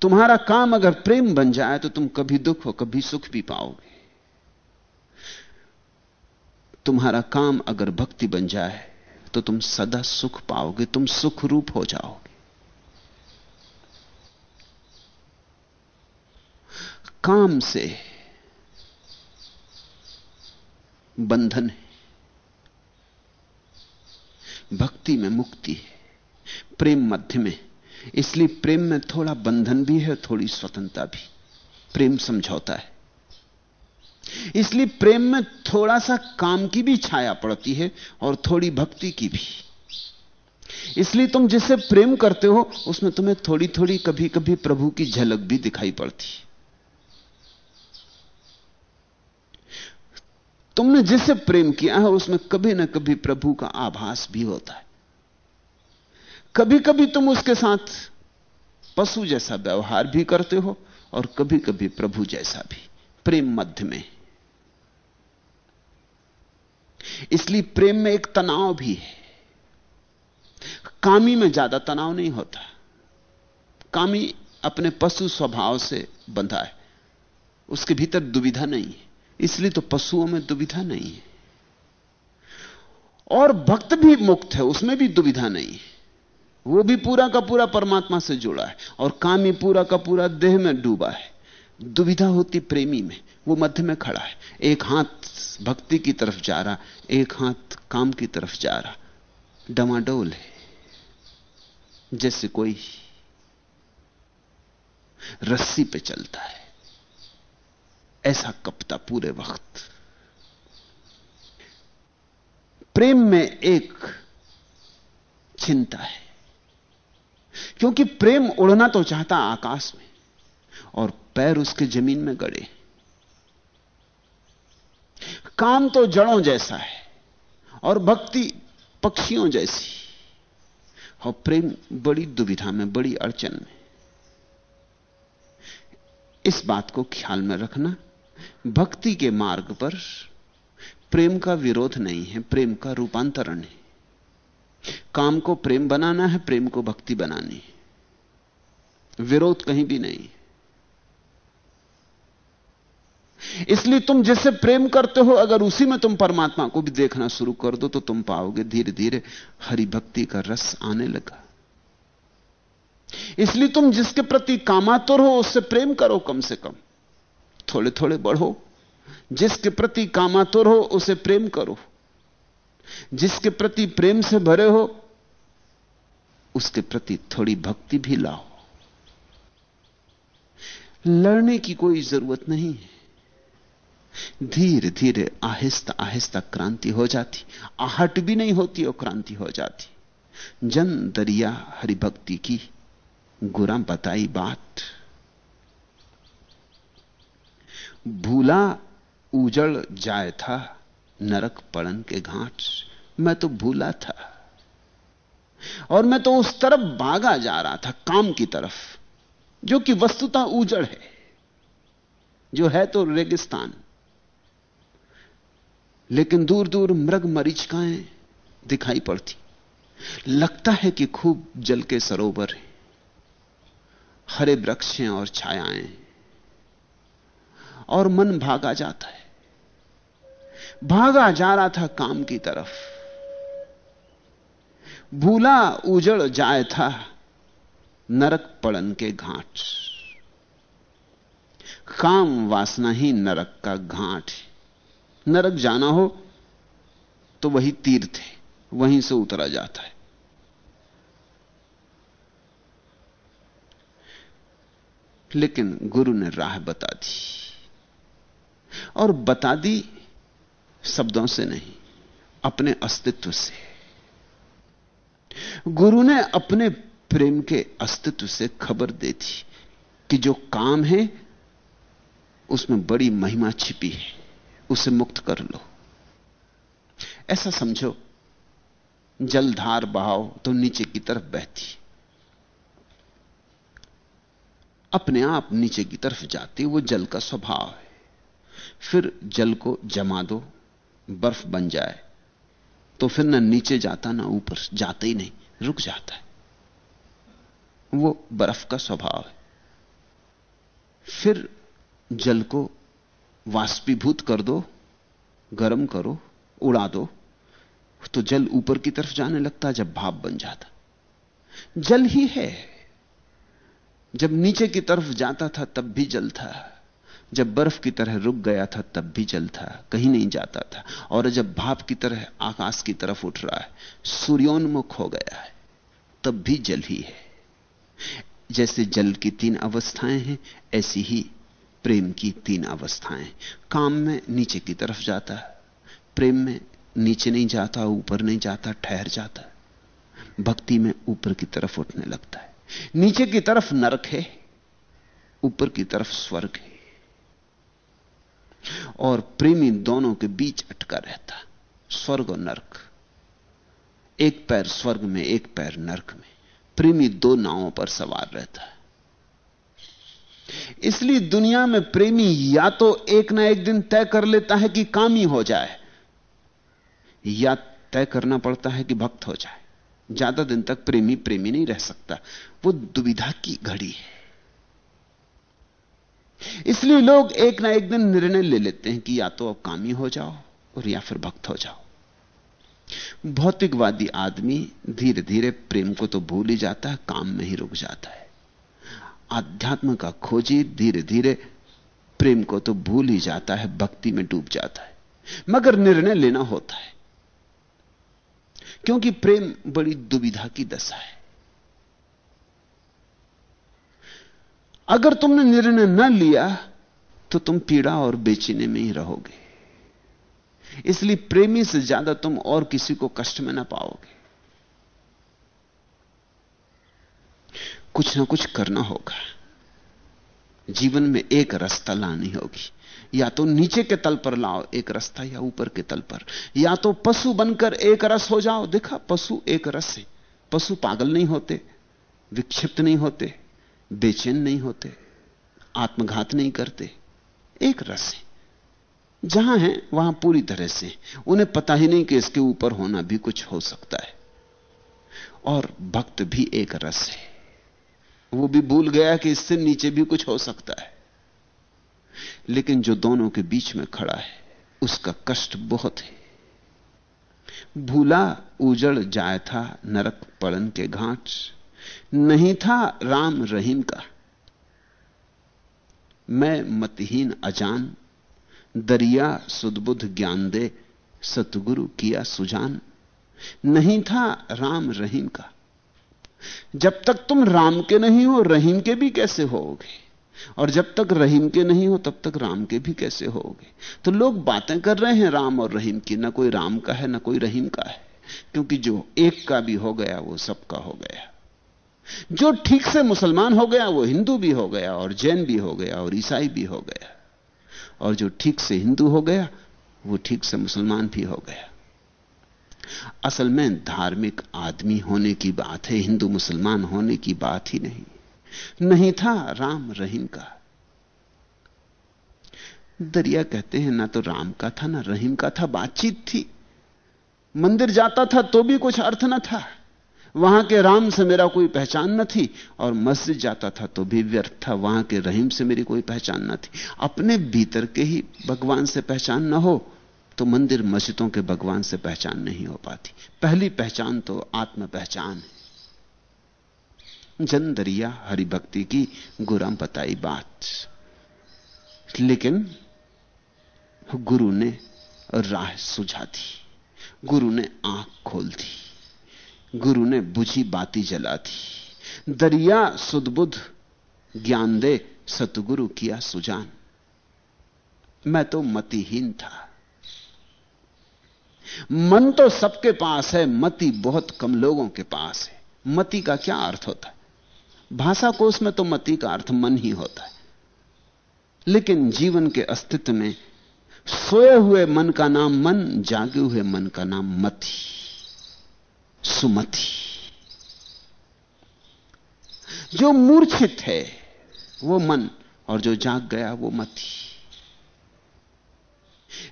तुम्हारा काम अगर प्रेम बन जाए तो तुम कभी दुख हो, कभी सुख भी पाओगे। तुम्हारा काम अगर भक्ति बन जाए तो तुम सदा सुख पाओगे, तुम सुख रूप हो जाओगे। काम से बंधन है, भक्ति में मुक्ति है। प्रेम मध्य में। इसलिए प्रेम में थोड़ा बंधन भी है, थोड़ी स्वतंत्रता भी। प्रेम समझौता है। इसलिए प्रेम में थोड़ा सा काम की भी छाया पड़ती है और थोड़ी भक्ति की भी। इसलिए तुम जिसे प्रेम करते हो, उसमें तुम्हें थोड़ी थोड़ी कभी कभी प्रभु की झलक भी दिखाई पड़ती। है तुमने जिसे प्रेम किया है, उसमें कभी ना कभी प्रभु का आभास भी होता है। कभी कभी तुम उसके साथ पशु जैसा व्यवहार भी करते हो और कभी कभी प्रभु जैसा भी, प्रेम मध्य में। इसलिए प्रेम में एक तनाव भी है। कामी में ज़्यादा तनाव नहीं होता। कामी अपने पशु स्वभाव से बंधा है। उसके भीतर दुविधा नहीं है। इसलिए तो पशुओं में दुविधा नहीं है। और भक्त भी मुक्त है, उसमें भी दुविधा नहीं है। वो भी पूरा का पूरा परमात्मा से जुड़ा है और काम ही पूरा का पूरा देह में डूबा है। दुविधा होती प्रेमी में, वो मध्य में खड़ा है। एक हाथ भक्ति की तरफ़ जा रहा, एक हाथ काम की तरफ़ जा रहा। डमाडोल है, जैसे कोई रस्सी पे चलता है। ऐसा कपता पूरे वक्त। प्रेम में एक चिंता है। क्योंकि प्रेम उड़ना तो चाहता आकाश में और पैर उसके ज़मीन में गड़े। काम तो जड़ों जैसा है और भक्ति पक्षियों जैसी। और प्रेम बड़ी दुविधा में, बड़ी अड़चन में। इस बात को ख्याल में रखना, भक्ति के मार्ग पर प्रेम का विरोध नहीं है, प्रेम का रूपांतरण है। काम को प्रेम बनाना है, प्रेम को भक्ति बनानी विरोध कहीं भी नहीं। इसलिए तुम जिससे प्रेम करते हो, अगर उसी में तुम परमात्मा को भी देखना शुरू कर दो तो तुम पाओगे धीरे धीरे हरि भक्ति का रस आने लगा। इसलिए तुम जिसके प्रति कामातुर हो, उससे प्रेम करो कम से कम। थोड़े थोड़े बढ़ो। जिसके प्रति कामातुर हो, उसे प्रेम करो। जिसके प्रति प्रेम से भरे हो उसके प्रति थोड़ी भक्ति भी लाओ। लड़ने की कोई ज़रूरत नहीं है। धीरे धीरे आहिस्ता आहिस्ता क्रांति हो जाती। आहट भी नहीं होती और क्रांति हो जाती। जन दरिया हरिभक्ति की गुरा बताई बात। भूला उजड़ जाए था नरक पड़न के घाट। मैं तो भूला था। और मैं तो उस तरफ़ भागा जा रहा था, काम की तरफ़, जो कि वस्तुतः उजड़ है, जो है तो रेगिस्तान। लेकिन दूर दूर मृग मरीचिकाएँ दिखाई पड़ती। लगता है कि खूब जल के सरोवर है, हरे वृक्ष हैं और छायाएँ और मन भागा जाता है। भागा जा रहा था काम की तरफ़। भूला उजड़ जाए था नरक पड़न के घाट। काम वासना ही नरक का घाट नरक जाना हो तो वही तीर्थ है, वहीं से उतरा जाता है। लेकिन गुरु ने राह बता दी और बता दी शब्दों से नहीं, अपने अस्तित्व से। गुरु ने अपने प्रेम के अस्तित्व से खबर दे दी कि जो काम है, उसमें बड़ी महिमा छिपी है, उसे मुक्त कर लो। ऐसा समझो जलधार बहाव तो नीचे की तरफ़ बहती। अपने आप नीचे की तरफ़ जाती, वो जल का स्वभाव है। फिर जल को जमा दो, बर्फ़ बन जाए। तो फिर ना नीचे जाता, ना ऊपर जाते ही नहीं, रुक जाता है। वो बर्फ़ का स्वभाव है। फिर जल को वाष्पीभूत कर दो, गर्म करो, उड़ा दो तो जल ऊपर की तरफ़ जाने लगता, जब भाप बन जाता। जल ही है। जब नीचे की तरफ़ जाता था, तब भी जल था। जब बर्फ़ की तरह रुक गया था, तब भी था, कहीं नहीं जाता था। और जब भाप की तरह आकाश की तरफ़ उठ रहा है, सूर्योन्मुख हो गया है, तब भी जल ही है। जैसे जल की तीन अवस्थाएँ हैं, ऐसी ही प्रेम की तीन अवस्थाएँ। काम में नीचे की तरफ़ जाता है प्रेम में नीचे नहीं जाता, ऊपर नहीं जाता, ठहर जाता। भक्ति में ऊपर की तरफ़ उठने लगता है। नीचे की तरफ़ नरक है, ऊपर की तरफ़ स्वर्ग है। और प्रेमी दोनों के बीच अटका रहता। स्वर्ग और नरक। एक पैर स्वर्ग में, एक पैर नरक में। प्रेमी दो नावों पर सवार रहता है। इसलिए दुनिया में प्रेमी या तो एक ना एक दिन तय कर लेता है कि कामी हो जाए, या तय करना पड़ता है कि भक्त हो जाए। ज़्यादा दिन तक प्रेमी प्रेमी नहीं रह सकता। वो दुविधा की घड़ी है। इसलिए लोग एक ना एक दिन निर्णय ले लेते हैं कि या तो अब कामी हो जाओ और या फिर भक्त हो जाओ। भौतिकवादी आदमी धीरे धीरे प्रेम को तो भूल ही जाता है, काम में ही रुक जाता है। आध्यात्म का खोजी धीरे धीरे प्रेम को तो भूल ही जाता है, भक्ति में डूब जाता है। मगर निर्णय लेना होता है, क्योंकि प्रेम बड़ी दुविधा की दशा है। अगर तुमने निर्णय न लिया तो तुम पीड़ा और बेचीने में ही रहोगे। इसलिए प्रेमी से ज़्यादा तुम और किसी को कष्ट में ना पाओगे। कुछ ना कुछ करना होगा। जीवन में एक रास्ता लानी होगी। या तो नीचे के तल पर लाओ, एक रास्ता, या ऊपर के तल पर। या तो पशु बनकर एक रस हो जाओ। देखा, पशु एक रस है। पशु पागल नहीं होते, विक्षिप्त नहीं होते। बेचैन नहीं होते, आत्मघात नहीं करते। एक रस है। जहाँ है, वहाँ पूरी तरह से उन्हें पता ही नहीं कि इसके ऊपर होना भी कुछ हो सकता है। और भक्त भी एक रस है। वो भी भूल गया कि इससे नीचे भी कुछ हो सकता है। लेकिन जो दोनों के बीच में खड़ा है, उसका कष्ट बहुत है। भूला उजड़ जाए था नरक पड़न के घाट। नहीं था राम रहीम का। मैं मतहीन अजान, दरिया सुदबुद्ध ज्ञान दे, सतगुरु किया सुजान। नहीं था राम रहीम का। जब तक तुम राम के नहीं हो, रहीम के भी कैसे होोगे? और जब तक रहीम के नहीं हो, तब तक राम के भी कैसे होगे? तो लोग बातें कर रहे हैं राम और रहीम की। ना कोई राम का है, ना कोई रहीम का है। क्योंकि जो एक का भी हो गया, वो सबका हो गया। जो ठीक से मुसलमान हो गया, वो हिंदू भी हो गया, और जैन भी हो गया, और ईसाई भी हो गया। और जो ठीक से हिंदू हो गया, वो ठीक से मुसलमान भी हो गया। असल में धार्मिक आदमी होने की बात है, हिंदू मुसलमान होने की बात ही नहीं। नहीं था राम रहीम का। दरिया कहते हैं, ना तो राम का था, ना रहीम का था, बातचीत थी। मंदिर जाता था तो भी कुछ अर्थ ना था। वहाँ के राम से मेरा कोई पहचान न थी और मस्जिद जाता था तो भी व्यर्थ था, वहाँ के रहीम से मेरी कोई पहचान न थी। अपने भीतर के ही भगवान से पहचान न हो तो मंदिर मस्जिदों के भगवान से पहचान नहीं हो पाती। पहली पहचान तो आत्म पहचान है। जन दरिया हरिभक्ति की गुरम बताई बात। लेकिन गुरु ने राह सुझा दी, गुरु ने आँख खोल दी। गुरु ने बुझी बाती जला दी। दरिया सुदबुद्ध ज्ञान दे सतगुरु किया सुजान। मैं तो मतिहीन था। मन तो सबके पास है, मति बहुत कम लोगों के पास है। मति का क्या अर्थ होता है? भाषा कोष में तो मति का अर्थ मन ही होता है। लेकिन जीवन के अस्तित्व में सोए हुए मन का नाम मन, जागे हुए मन का नाम मति। सुमति। जो मूर्छित है, वो मन, और जो जाग गया, वो मति।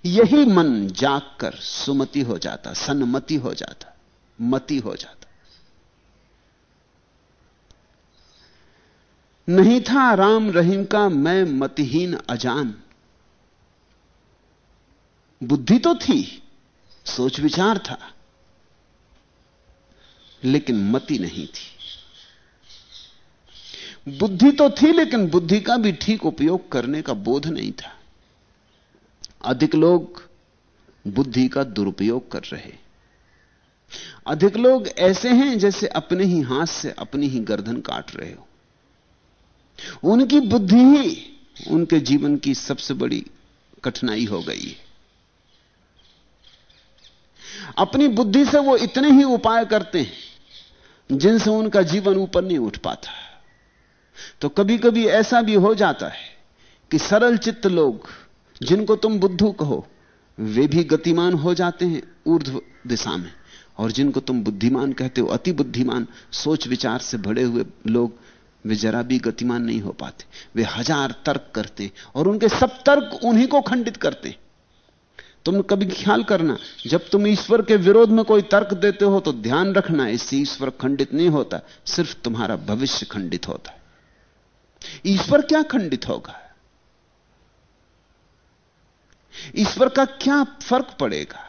यही मन जाग कर सुमति हो जाता, सन्मति हो जाता, मति हो जाता। नहीं था राम रहीम का मैं मतिहीन अजान। बुद्धि तो थी, सोच विचार था। लेकिन मति नहीं थी। बुद्धि तो थी, लेकिन बुद्धि का भी ठीक उपयोग करने का बोध नहीं था। अधिक लोग बुद्धि का दुरुपयोग कर रहे अधिक लोग ऐसे हैं जैसे अपने ही हाथ से अपनी ही गर्दन काट रहे हो। उनकी बुद्धि ही उनके जीवन की सबसे बड़ी कठिनाई हो गई है। अपनी बुद्धि से वो इतने ही उपाय करते हैं जिनसे उनका जीवन ऊपर नहीं उठ पाता। तो कभी कभी ऐसा भी हो जाता है कि सरल चित्त लोग, जिनको तुम बुद्धू कहो, वे भी गतिमान हो जाते हैं ऊर्ध्व दिशा में। और जिनको तुम बुद्धिमान कहते हो, अति बुद्धिमान, सोच विचार से भरे हुए लोग, वे जरा भी गतिमान नहीं हो पाते। वे हज़ार तर्क करते और उनके सब तर्क उन्हीं को खंडित करते तुम कभी ख्याल करना, जब तुम ईश्वर के विरोध में कोई तर्क देते हो तो ध्यान रखना, इससे ईश्वर खंडित नहीं होता, सिर्फ़ तुम्हारा भविष्य खंडित होता है। ईश्वर क्या खंडित होगा? ईश्वर का क्या फ़र्क पड़ेगा?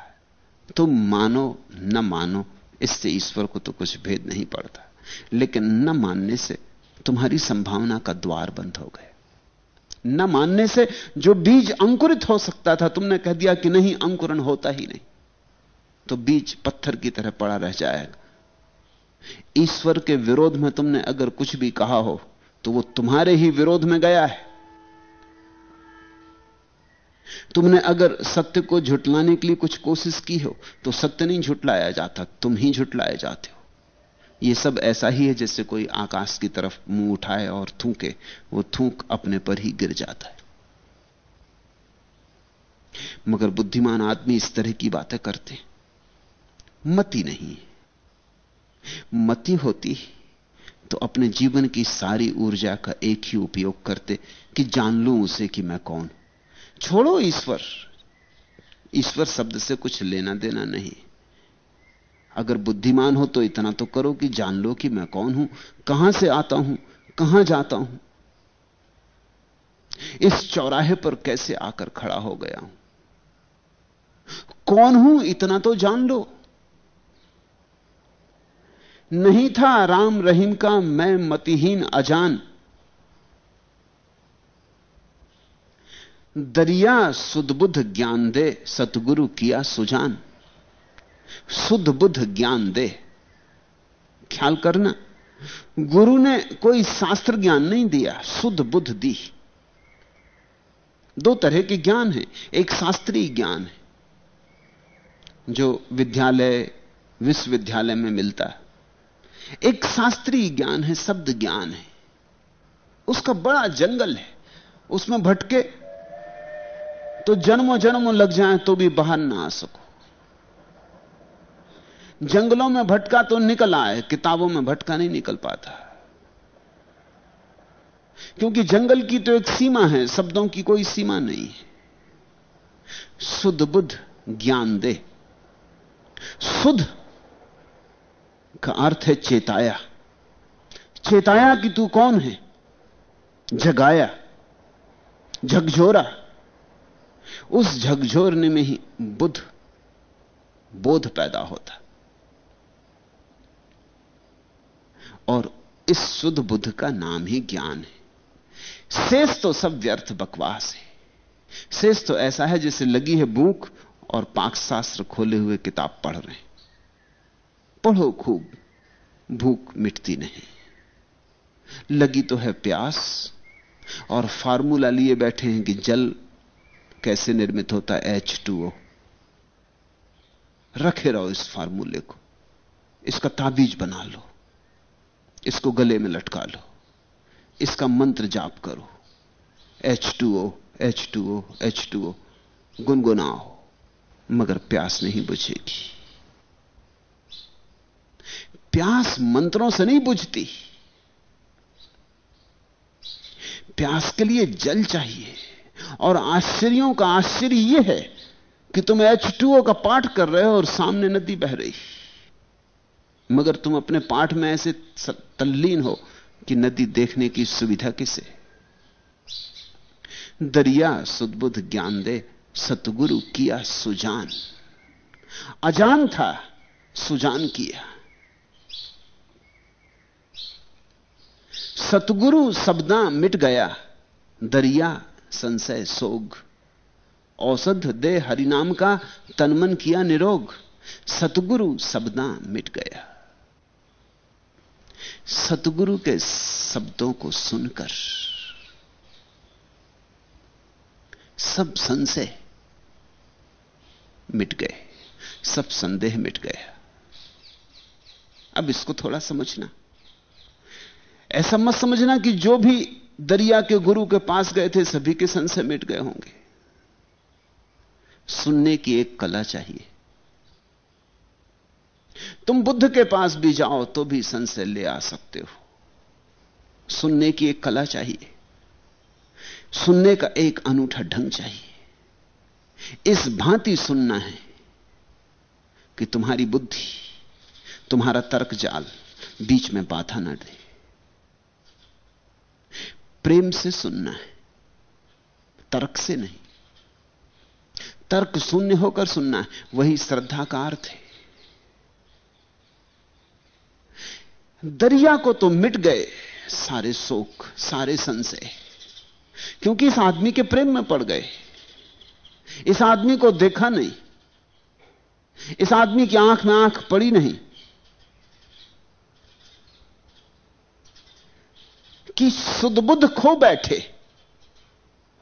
तुम मानो, न मानो, इससे ईश्वर को तो कुछ भेद नहीं पड़ता, लेकिन न मानने से तुम्हारी संभावना का द्वार बंद हो गए न मानने से जो बीज अंकुरित हो सकता था, तुमने कह दिया कि नहीं, अंकुरण होता ही नहीं। तो बीज पत्थर की तरह पड़ा रह जाएगा। ईश्वर के विरोध में तुमने अगर कुछ भी कहा हो तो वो तुम्हारे ही विरोध में गया है। तुमने अगर सत्य को झुटलाने के लिए कुछ कोशिश की हो तो सत्य नहीं झुटलाया जाता, तुम ही झुटलाए जाते हो। ये सब ऐसा ही है जैसे कोई आकाश की तरफ़ मुँह उठाए और थूके, वो थूक अपने पर ही गिर जाता है। मगर बुद्धिमान आदमी इस तरह की बातें करते मति नहीं मति होती तो अपने जीवन की सारी ऊर्जा का एक ही उपयोग करते कि जान लू उसे कि मैं कौन। छोड़ो ईश्वर। ईश्वर शब्द से कुछ लेना देना नहीं। अगर बुद्धिमान हो तो इतना तो करो कि जान लो कि मैं कौन हूँ, कहाँ से आता हूँ, कहाँ जाता हूँ। इस चौराहे पर कैसे आकर खड़ा हो गया हूँ? कौन हूँ, इतना तो जान लो। नहीं था राम रहीम का मैं मतिहीन अजान। दरिया सुदबुद्ध ज्ञान दे, सतगुरु किया सुजान। शुद्ध बुद्ध ज्ञान दे। ख्याल करना। गुरु ने कोई शास्त्र ज्ञान नहीं दिया, शुद्ध बुद्ध दी। दो तरह के ज्ञान है। एक शास्त्रीय ज्ञान है, जो विद्यालय, विश्वविद्यालय में मिलता है। एक शास्त्रीय ज्ञान है, शब्द ज्ञान है। उसका बड़ा जंगल है। उसमें भटके तो जन्मों जन्मों लग जाए तो भी बाहर ना आ सको। जंगलों में भटका तो निकल आए, किताबों में भटका नहीं निकल पाता। क्योंकि जंगल की तो एक सीमा है, शब्दों की कोई सीमा नहीं है। शुद्ध बुद्ध ज्ञान दे। शुद्ध का अर्थ है चेताया। चेताया कि तू कौन है? जगाया। झकझोरा। उस झकझोरने में ही बुद्ध बोध पैदा होता। और इस शुद्ध बुद्ध का नाम ही ज्ञान है। शेष तो सब व्यर्थ बकवास है। शेष तो ऐसा है जैसे लगी है भूख और पाक शास्त्र खोले हुए किताब पढ़ रहे पढ़ो खूब, भूख मिटती नहीं। लगी तो है प्यास और फार्मूला लिए बैठे हैं कि जल कैसे निर्मित होता है एच टू ओ रखे रहो इस फार्मूले को, इसका ताबीज बना लो। इसको गले में लटका लो। इसका मंत्र जाप करो। H two O H two O H two O गुनगुनाओ, मगर प्यास नहीं बुझेगी। प्यास मंत्रों से नहीं बुझती। प्यास के लिए जल चाहिए। और आश्चर्यों का आश्चर्य यह है कि तुम एच टू ओ का पाठ कर रहे हो और सामने नदी बह रही। मगर तुम अपने पाठ में ऐसे तल्लीन हो कि नदी देखने की सुविधा किसे? दरिया सुदबुद्ध ज्ञान दे, सतगुरु किया सुजान। अजान था, सुजान किया। सतगुरु शब्दा मिट गया, दरिया संशय सोग। औषध दे हरिनाम का तनमन किया निरोग, सतगुरु शब्दा मिट गया। सतगुरु के शब्दों को सुनकर, सब संशय मिट गए, सब संदेह मिट गया। अब इसको थोड़ा समझना। ऐसा मत समझना कि जो भी दरिया के गुरु के पास गए थे, सभी के संशय मिट गए होंगे। सुनने की एक कला चाहिए। तुम बुद्ध के पास भी जाओ तो भी संशय ले आ सकते हो। सुनने की एक कला चाहिए, सुनने का एक अनूठा ढंग चाहिए। इस भांति सुनना है कि तुम्हारी बुद्धि, तुम्हारा तर्क जाल बीच में बाधा ना दे। प्रेम से सुनना है, तर्क से नहीं। तर्क शून्य होकर सुनना है, वही श्रद्धा का अर्थ है। दरिया को तो मिट गए सारे शोक, सारे संशय। क्योंकि इस आदमी के प्रेम में पड़ गए। इस आदमी को देखा नहीं। इस आदमी की आँख में आँख पड़ी नहीं। कि सुदबुद्ध खो बैठे।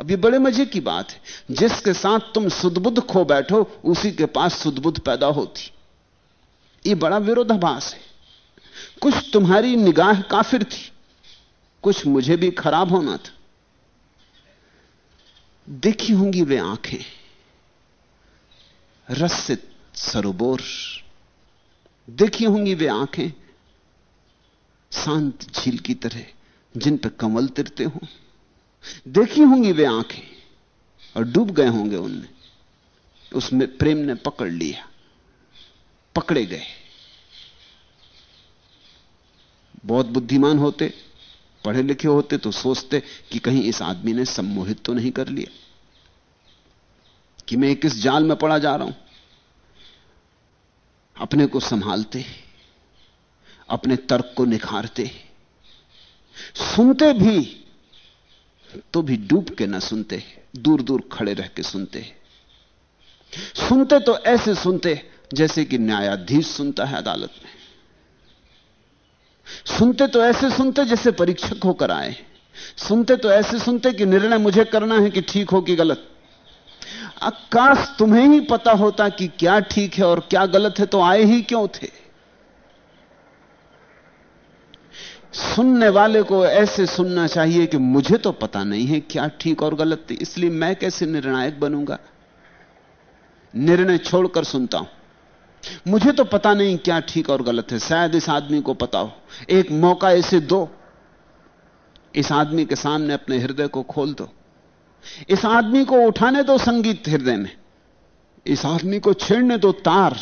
अब ये बड़े मज़े की बात है। जिसके साथ तुम सुदबुद्ध खो बैठो, उसी के पास सुदबुद्ध पैदा होती। ये बड़ा विरोधाभास है। कुछ तुम्हारी निगाह काफिर थी, कुछ मुझे भी खराब होना था। देखी होंगी वे आँखें रसित सरोबोर देखी होंगी वे आँखें, शांत झील की तरह, जिन पर कमल तिरते हो। देखी होंगी वे आँखें, और डूब गए होंगे उनमें। उसमें प्रेम ने पकड़ लिया, पकड़े गए। बहुत बुद्धिमान होते पढ़े लिखे होते तो सोचते कि कहीं इस आदमी ने सम्मोहित तो नहीं कर लिया। कि मैं किस जाल में पड़ा जा रहा हूँ। अपने को संभालते, अपने तर्क को निखारते। सुनते भी तो भी डूब के ना सुनते दूर दूर खड़े रह के सुनते। सुनते तो ऐसे सुनते जैसे कि न्यायाधीश सुनता है अदालत में। सुनते तो ऐसे सुनते जैसे परीक्षक होकर आए। सुनते तो ऐसे सुनते कि निर्णय मुझे करना है कि ठीक हो कि गलत। आकाश तुम्हें ही पता होता कि क्या ठीक है और क्या गलत है तो आए ही क्यों थे? सुनने वाले को ऐसे सुनना चाहिए कि मुझे तो पता नहीं है क्या ठीक और गलत इसलिए मैं कैसे निर्णायक बनूँगा? निर्णय छोड़कर सुनता हूँ। मुझे तो पता नहीं क्या ठीक और गलत है। शायद इस आदमी को पता हो। एक मौका इसे दो। इस आदमी के सामने अपने हृदय को खोल दो। इस आदमी को उठाने दो संगीत हृदय में। इस आदमी को छेड़ने दो तार।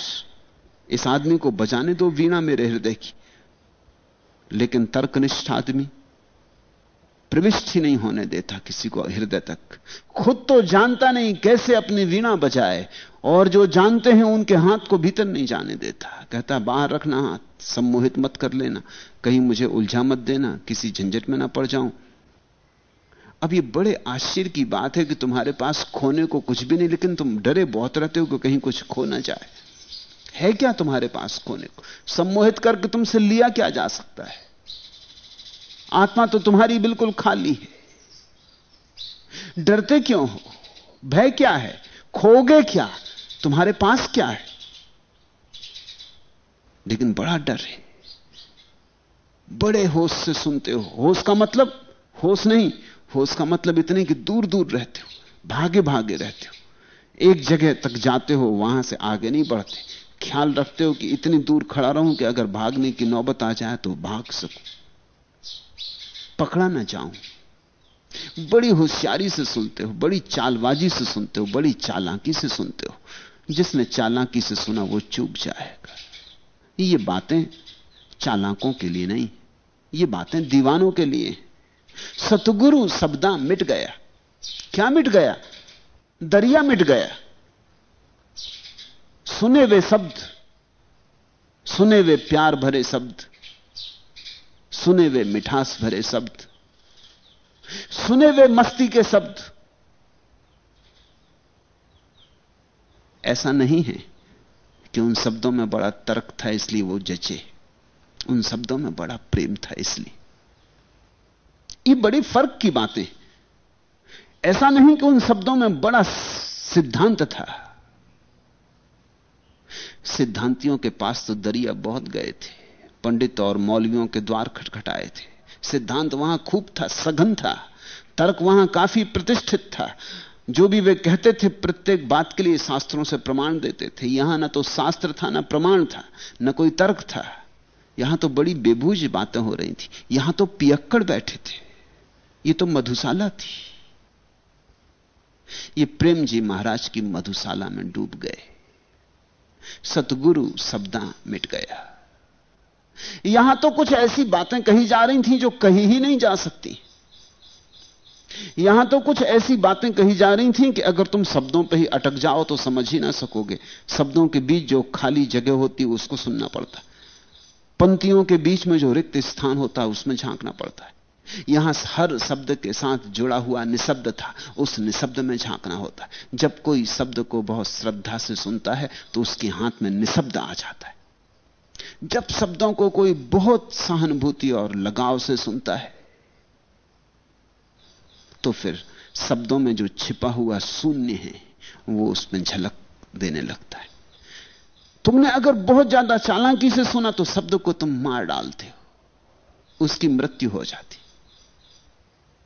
इस आदमी को बजाने दो वीणा मेरे हृदय की। लेकिन तर्कनिष्ठ आदमी प्रविष्ट ही नहीं होने देता किसी को हृदय तक। खुद तो जानता नहीं कैसे अपनी वीणा बजाए, और जो जानते हैं उनके हाथ को भीतर नहीं जाने देता। कहता, बाहर रखना, हाथ सम्मोहित मत कर लेना। कहीं मुझे उलझा मत देना, किसी झंझट में ना पड़ जाऊँ। अब ये बड़े आश्चर्य की बात है कि तुम्हारे पास खोने को कुछ भी नहीं, लेकिन तुम डरे बहुत रहते हो कि कहीं कुछ खो ना जाए। है क्या तुम्हारे पास खोने को? सम्मोहित करके तुमसे लिया क्या जा सकता है? आत्मा तो तुम्हारी बिल्कुल खाली है। डरते क्यों हो? भय क्या है? खोगे क्या? तुम्हारे पास क्या है? लेकिन बड़ा डर है। बड़े होश से सुनते हो। होश का मतलब होश नहीं, होश का मतलब इतने कि दूर दूर रहते हो भागे भागे रहते हो। एक जगह तक जाते हो, वहाँ से आगे नहीं बढ़ते। ख्याल रखते हो कि इतनी दूर खड़ा रहूँ कि अगर भागने की नौबत आ जाए तो भाग सकूँ। पकड़ा ना जाऊँ। बड़ी होशियारी से सुनते हो, बड़ी चालबाजी से सुनते हो, बड़ी चालाकी से सुनते हो। जिसने चालाकी से सुना वो चूक जाएगा। ये बातें चालाकों के लिए नहीं, ये बातें दीवानों के लिए। सतगुरु शब्दा मिट गया। क्या मिट गया? दरिया मिट गया। सुने वे शब्द, सुने वे प्यार भरे शब्द सुने वे मिठास भरे शब्द, सुने वे मस्ती के शब्द। ऐसा नहीं है कि उन शब्दों में बड़ा तर्क था इसलिए वो जचे, उन शब्दों में बड़ा प्रेम था इसलिए। ये बड़ी फ़र्क की बातें। ऐसा नहीं कि उन शब्दों में बड़ा सिद्धांत था। सिद्धांतियों के पास तो दरिया बहुत गए थे। पंडित और मौलवियों के द्वार खटखटाए थे। सिद्धांत वहाँ खूब था, सघन था। तर्क वहाँ काफ़ी प्रतिष्ठित था। जो भी वे कहते थे, प्रत्येक बात के लिए शास्त्रों से प्रमाण देते थे। यहाँ ना तो शास्त्र था, ना प्रमाण था, न कोई तर्क था। यहाँ तो बड़ी बेबूज बातें हो रही थी। यहाँ तो पियक्कड़ बैठे थे। ये तो मधुशाला थी। ये प्रेम जी महाराज की मधुशाला में डूब गए। सतगुरु शब्दा मिट गया। यहाँ तो कुछ ऐसी बातें कही जा रही थी जो कही ही नहीं जा सकती। यहाँ तो कुछ ऐसी बातें कही जा रही थी कि अगर तुम शब्दों पर ही अटक जाओ तो समझ ही ना सकोगे। शब्दों के बीच जो खाली जगह होती, उसको सुनना पड़ता। पंक्तियों के बीच में जो रिक्त स्थान होता है उसमें झांकना पड़ता है। यहाँ हर शब्द के साथ जुड़ा हुआ निशब्द था, उस निशब्द में झांकना होता है। जब कोई शब्द को बहुत श्रद्धा से सुनता है तो उसके हाथ में निशब्द आ जाता है। जब शब्दों को कोई बहुत सहानुभूति और लगाव से सुनता है तो फिर शब्दों में जो छिपा हुआ शून्य है, वो उसमें झलक देने लगता है। तुमने अगर बहुत ज़्यादा चालाकी से सुना तो शब्द को तुम मार डालते हो। उसकी मृत्यु हो जाती।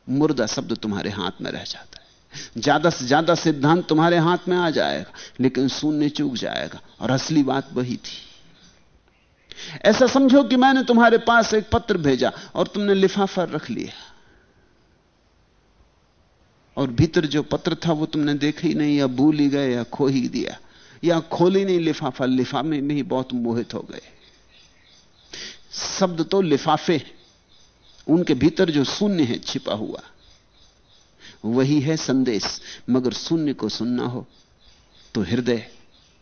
मुर्दा शब्द तुम्हारे हाथ में रह जाता है। ज़्यादा से ज़्यादा सिद्धांत तुम्हारे हाथ में आ जाएगा, लेकिन शून्य चूक जाएगा। और असली बात वही थी। ऐसा समझो कि मैंने तुम्हारे पास एक पत्र भेजा और तुमने लिफाफा रख लिया। और भीतर जो पत्र था वो तुमने देखा ही नहीं, या भूल ही गए, या खो ही दिया। या खोल ही नहीं लिफाफा, लिफाफे में ही बहुत मोहित हो गए। शब्द तो लिफाफे, उनके भीतर जो शून्य है छिपा हुआ। वही है संदेश, मगर शून्य को सुनना हो तो हृदय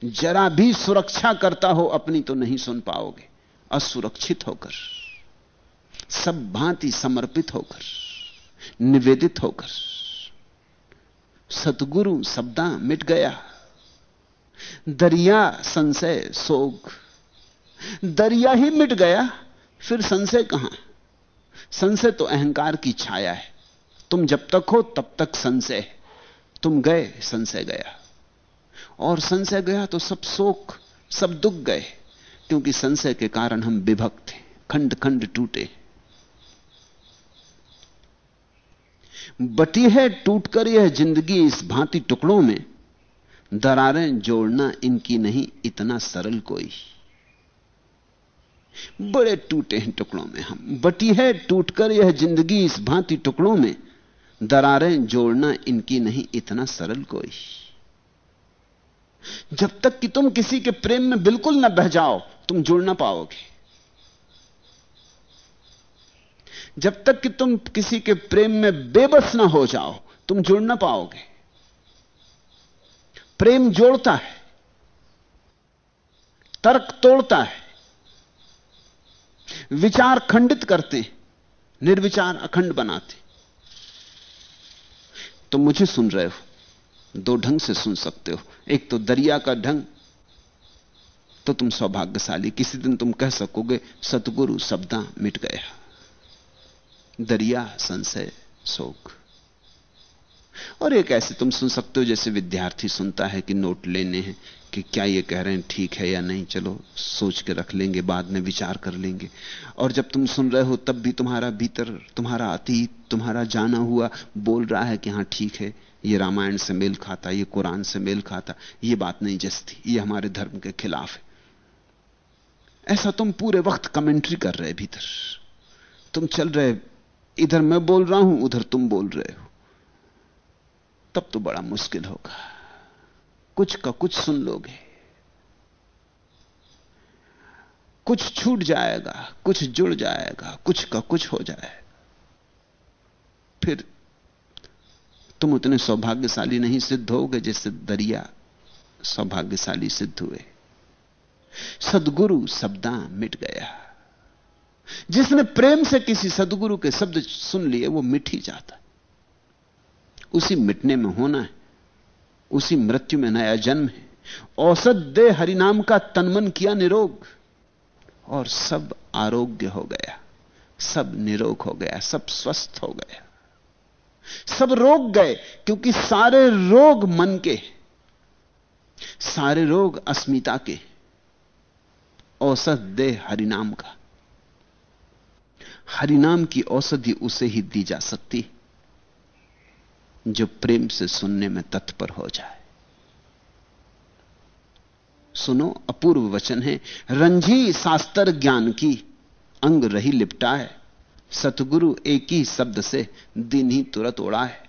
जरा भी सुरक्षा करता हो, अपनी तो नहीं सुन पाओगे। असुरक्षित होकर, सब भांति समर्पित होकर, निवेदित होकर, सतगुरु शब्दा मिट गया। दरिया संशय सोग, दरिया ही मिट गया, फिर संशय कहाँ? संशय तो अहंकार की छाया है। तुम जब तक हो, तब तक संशय तुम गए, संशय गया। और संशय गया तो सब शोक, सब दुख गए, क्योंकि संशय के कारण हम विभक्त थे खंड खंड टूटे। बटी है टूटकर यह ज़िंदगी इस भांति टुकड़ों में, दरारें जोड़ना इनकी नहीं, इतना सरल कोई। बड़े टूटे हैं टुकड़ों में हम, बटी है टूटकर यह ज़िंदगी इस भांति टुकड़ों में, दरारें जोड़ना इनकी नहीं, इतना सरल कोई। जब तक कि तुम किसी के प्रेम में बिल्कुल न बह जाओ, तुम जुड़ ना पाओगे। जब तक कि तुम किसी के प्रेम में बेबस ना हो जाओ, तुम जुड़ ना पाओगे। प्रेम जोड़ता है, तर्क तोड़ता है, विचार खंडित करते, निर्विचार अखंड बनाते। तो मुझे सुन रहे हो। दो ढंग से सुन सकते हो। एक तो दरिया का ढंग तो तुम सौभाग्यशाली। किसी दिन तुम कह सकोगे, सतगुरु शब्दा मिट गया दरिया, संशय, शोक। और एक ऐसे तुम सुन सकते हो, जैसे विद्यार्थी सुनता है कि नोट लेने हैं, कि क्या ये कह रहे हैं, ठीक है या नहीं, चलो, सोच के रख लेंगे, बाद में विचार कर लेंगे। और जब तुम सुन रहे हो, तब भी तुम्हारा भीतर, तुम्हारा अतीत, तुम्हारा जाना हुआ बोल रहा है कि हाँ ठीक है ये रामायण से मेल खाता, ये कुरान से मेल खाता, ये बात नहीं जस्ती, ये हमारे धर्म के खिलाफ है। ऐसा तुम पूरे वक्त कमेंट्री कर रहे भीतर। तुम चल रहे, इधर मैं बोल रहा हूँ, उधर तुम बोल रहे हो। तब तो बड़ा मुश्किल होगा। कुछ का कुछ सुन लोगे। कुछ छूट जाएगा, कुछ जुड़ जाएगा, कुछ का कुछ हो जाए। फिर तुम उतने सौभाग्यशाली नहीं सिद्ध होगे जैसे दरिया सौभाग्यशाली सिद्ध हुए। सदगुरु शब्दा मिट गया। जिसने प्रेम से किसी सदगुरु के शब्द सुन लिए, वो मिट ही जाता। उसी मिटने में होना है। उसी मृत्यु में नया जन्म है। औसत दे हरिनाम का तनमन किया निरोग। और सब आरोग्य हो गया। सब निरोग हो गया। सब स्वस्थ हो गया। सब रोग गए, क्योंकि सारे रोग मन के सारे रोग अस्मिता के औसत दे हरिनाम का। हरिनाम की औषधि उसे ही दी जा सकती जो प्रेम से सुनने में तत्पर हो जाए। सुनो, अपूर्व वचन है रंजी शास्त्र ज्ञान की अंग रही लिपटा है सतगुरु एक ही शब्द से दिन ही तुरंत उड़ा है।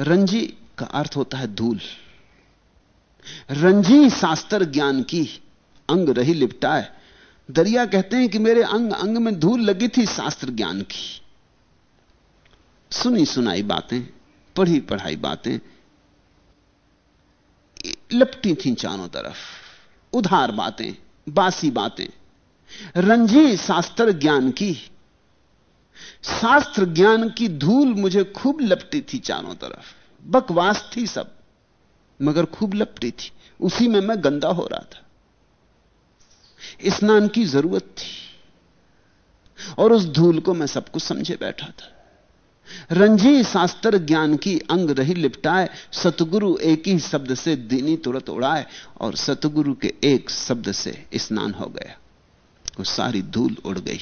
रंजी का अर्थ होता है धूल। रंजी शास्त्र ज्ञान की अंग रही लिपटा है दरिया कहते हैं कि मेरे अंग अंग में धूल लगी थी शास्त्र ज्ञान की। सुनी सुनाई बातें, पढ़ी पढ़ाई बातें, लपटी थी चारों तरफ़। उधार बातें, बासी बातें। रंजी शास्त्र ज्ञान की शास्त्र ज्ञान की धूल मुझे खूब लपटी थी चारों तरफ़। बकवास थी सब, मगर खूब लपटी थी। उसी में मैं गंदा हो रहा था। स्नान की ज़रूरत थी, और उस धूल को मैं सब कुछ समझे बैठा था। रंजी शास्त्र ज्ञान की अंग रही लिपटाए, सतगुरु एक ही शब्द से दीनी तुरंत उड़ाए, और सतगुरु के एक शब्द से स्नान हो गया। वो सारी धूल उड़ गई।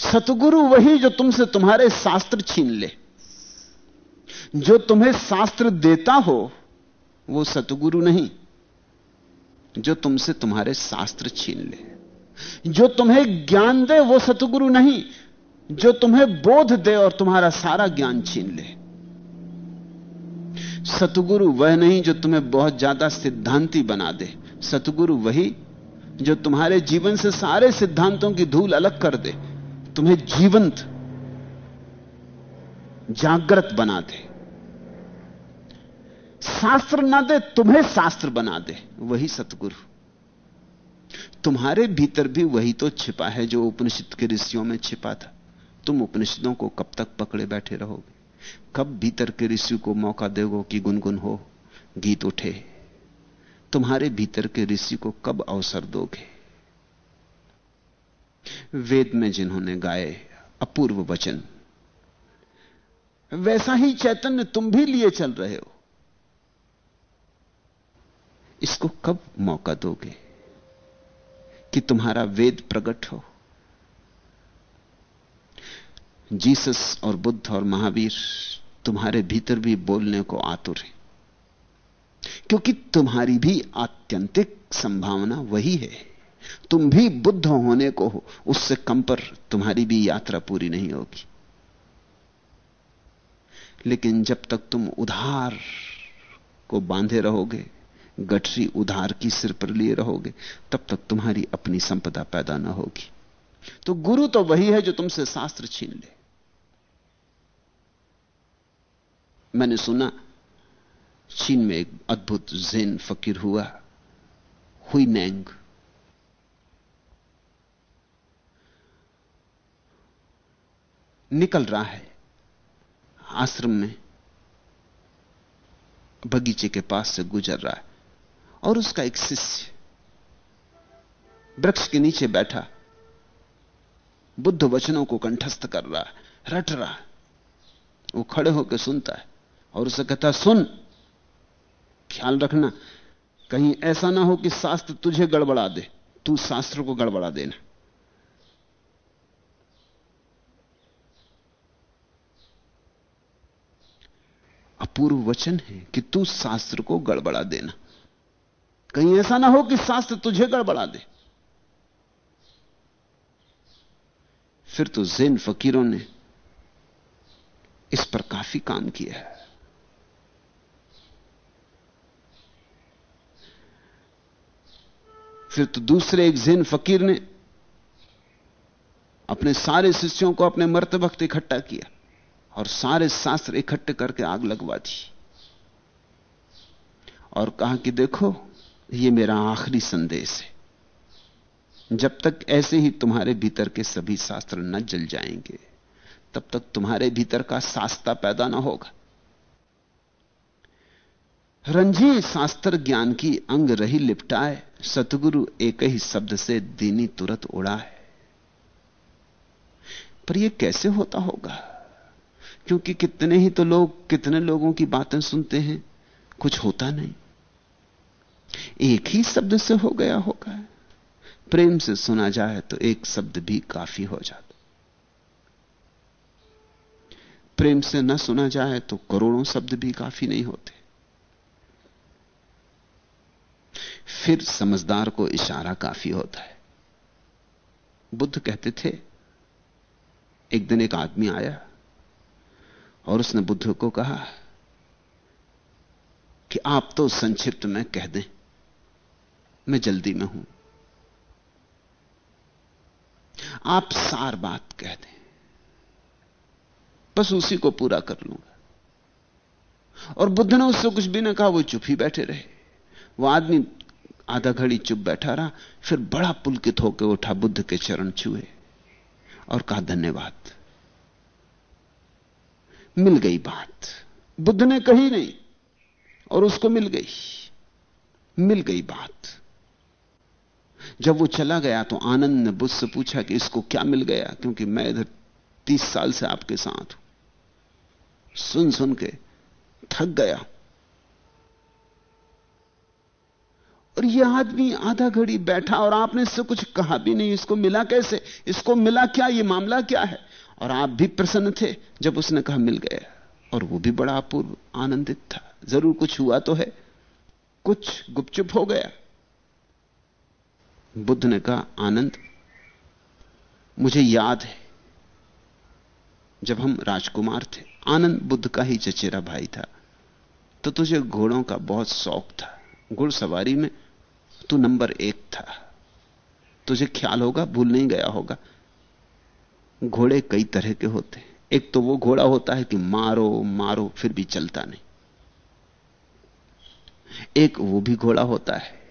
सतगुरु वही जो तुमसे तुम्हारे शास्त्र छीन ले। जो तुम्हें शास्त्र देता हो, वो सतगुरु नहीं। जो तुमसे तुम्हारे शास्त्र छीन ले। जो तुम्हें ज्ञान दे, वो सतगुरु नहीं। जो तुम्हें बोध दे और तुम्हारा सारा ज्ञान छीन ले। सतगुरु वह नहीं जो तुम्हें बहुत ज़्यादा सिद्धांति बना दे। सतगुरु वही जो तुम्हारे जीवन से सारे सिद्धांतों की धूल अलग कर दे। तुम्हें जीवंत, जागृत बना दे। शास्त्र ना दे, तुम्हें शास्त्र बना दे, वही सतगुरु। तुम्हारे भीतर भी वही तो छिपा है जो उपनिषद के ऋषियों में छिपा था। तुम उपनिषदों को कब तक पकड़े बैठे रहोगे? कब भीतर के ऋषि को मौका देगो कि गुनगुन हो, गीत उठे? तुम्हारे भीतर के ऋषि को कब अवसर दोगे? वेद में जिन्होंने गाए अपूर्व वचन, वैसा ही चैतन्य तुम भी लिए चल रहे हो। इसको कब मौका दोगे कि तुम्हारा वेद प्रकट हो? जीसस और बुद्ध और महावीर तुम्हारे भीतर भी बोलने को आतुर है, क्योंकि तुम्हारी भी आत्यंतिक संभावना वही है। तुम भी बुद्ध होने को हो, उससे कम पर तुम्हारी भी यात्रा पूरी नहीं होगी। लेकिन जब तक तुम उधार को बांधे रहोगे, गठरी उधार की सिर पर लिए रहोगे, तब तक तुम्हारी अपनी संपदा पैदा ना होगी। तो गुरु तो वही है जो तुमसे शास्त्र छीन ले। मैंने सुना, चीन में एक अद्भुत जैन फकीर हुआ, हुई नैंग। निकल रहा है आश्रम में, बगीचे के पास से गुजर रहा है और उसका एक शिष्य वृक्ष के नीचे बैठा, बुद्ध वचनों को कंठस्थ कर रहा है, रट रहा है। वो खड़े होकर सुनता है और उसे कहता सुन, ख्याल रखना, कहीं ऐसा ना हो कि शास्त्र तुझे गड़बड़ा दे, तू शास्त्र को गड़बड़ा देना। अपूर्व वचन है कि तू शास्त्र को गड़बड़ा देना। कहीं ऐसा ना हो कि शास्त्र तुझे गड़बड़ा दे। फिर तो जैन फकीरों ने इस पर काफ़ी काम किया है। फिर तो दूसरे एक जैन फकीर ने अपने सारे शिष्यों को अपने मरते वक्त इकट्ठा किया। और सारे शास्त्र इकट्ठे करके आग लगवा दी। और कहा कि देखो, ये मेरा आखिरी संदेश है। जब तक ऐसे ही तुम्हारे भीतर के सभी शास्त्र न जल जाएँगे, तब तक तुम्हारे भीतर का शास्ता पैदा ना होगा। रंजी शास्त्र ज्ञान की अंग रही लिपटाए, सतगुरु एक ही शब्द से दीनी तुरंत उड़ा है पर यह कैसे होता होगा? क्योंकि कितने ही तो लोग, कितने लोगों की बातें सुनते हैं, कुछ होता नहीं। एक ही शब्द से हो गया होगा। प्रेम से सुना जाए तो एक शब्द भी काफ़ी हो जाता। प्रेम से न सुना जाए तो करोड़ों शब्द भी काफ़ी नहीं होते। फिर समझदार को इशारा काफ़ी होता है। बुद्ध कहते थे, एक दिन एक आदमी आया और उसने बुद्ध को कहा कि आप तो संक्षिप्त में कह दें, मैं जल्दी में हूँ। आप सार बात कह दें, बस उसी को पूरा कर लूँगा। और बुद्ध ने उससे कुछ भी ना कहा, वो चुप ही बैठे रहे। वो आदमी आधा घड़ी चुप बैठा रहा, फिर बड़ा पुलकित होकर उठा बुद्ध के चरण छुए और कहा, धन्यवाद। मिल गई बात। बुद्ध ने कही नहीं, और उसको मिल गई। मिल गई बात। जब वो चला गया तो आनंद ने बुद्ध से पूछा कि इसको क्या मिल गया, क्योंकि मैं इधर तीस साल से आपके साथ हूँ। सुन सुन के थक गया। और यह आदमी आधा घड़ी बैठा और आपने इससे कुछ कहा भी नहीं, इसको मिला कैसे? इसको मिला क्या? ये मामला क्या है? और आप भी प्रसन्न थे जब उसने कहा मिल गया। और वो भी बड़ा अपूर्व, आनंदित था। ज़रूर कुछ हुआ तो है। कुछ गुपचुप हो गया। बुद्ध ने कहा, आनंद, मुझे याद है जब हम राजकुमार थे। आनंद बुद्ध का ही चचेरा भाई था। तो तुझे घोड़ों का बहुत शौक था। घुड़सवारी में तू नंबर एक था। तुझे ख्याल होगा, भूल नहीं गया होगा। घोड़े कई तरह के होते हैं। एक तो वो घोड़ा होता है कि मारो मारो, फिर भी चलता नहीं। एक वो भी घोड़ा होता है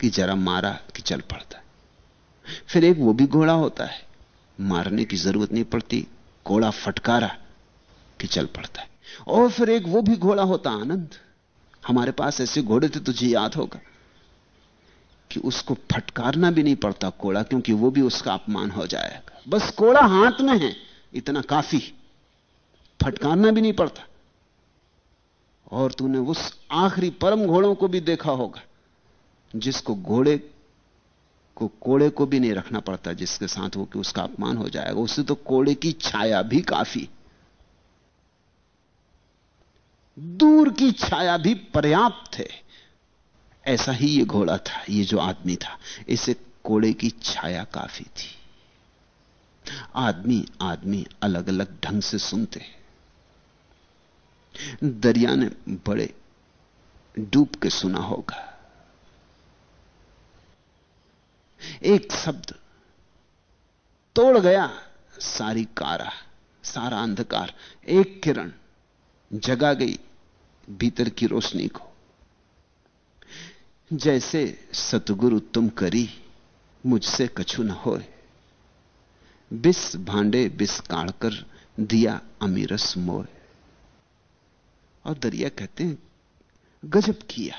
कि जरा मारा कि चल पड़ता है। फिर एक वो भी घोड़ा होता है, मारने की ज़रूरत नहीं पड़ती, घोड़ा फटकारा कि चल पड़ता है। और फिर एक वो भी घोड़ा होता आनंद। हमारे पास ऐसे घोड़े थे, तुझे याद होगा। कि उसको फटकारना भी नहीं पड़ता कोड़ा, क्योंकि वो भी उसका अपमान हो जाएगा। बस कोड़ा हाथ में है, इतना काफ़ी। फटकारना भी नहीं पड़ता। और तूने उस आखिरी परम घोड़ों को भी देखा होगा, जिसको घोड़े को कोड़े को भी नहीं रखना पड़ता, जिसके साथ हो कि उसका अपमान हो जाएगा। उससे तो कोड़े की छाया भी काफ़ी। दूर की छाया भी पर्याप्त है। ऐसा ही ये घोड़ा था, ये जो आदमी था। इसे कोड़े की छाया काफ़ी थी। आदमी आदमी अलग अलग ढंग से सुनते दरिया ने बड़े डूब के सुना होगा। एक शब्द तोड़ गया सारी कारा, सारा अंधकार। एक किरण जगा गई भीतर की रोशनी को। जैसे सतगुरु तुम करी, मुझसे कछु न होए। बिस भांडे बिस काढ़कर दिया अमीरस मोए। और दरिया कहते हैं, गजब किया,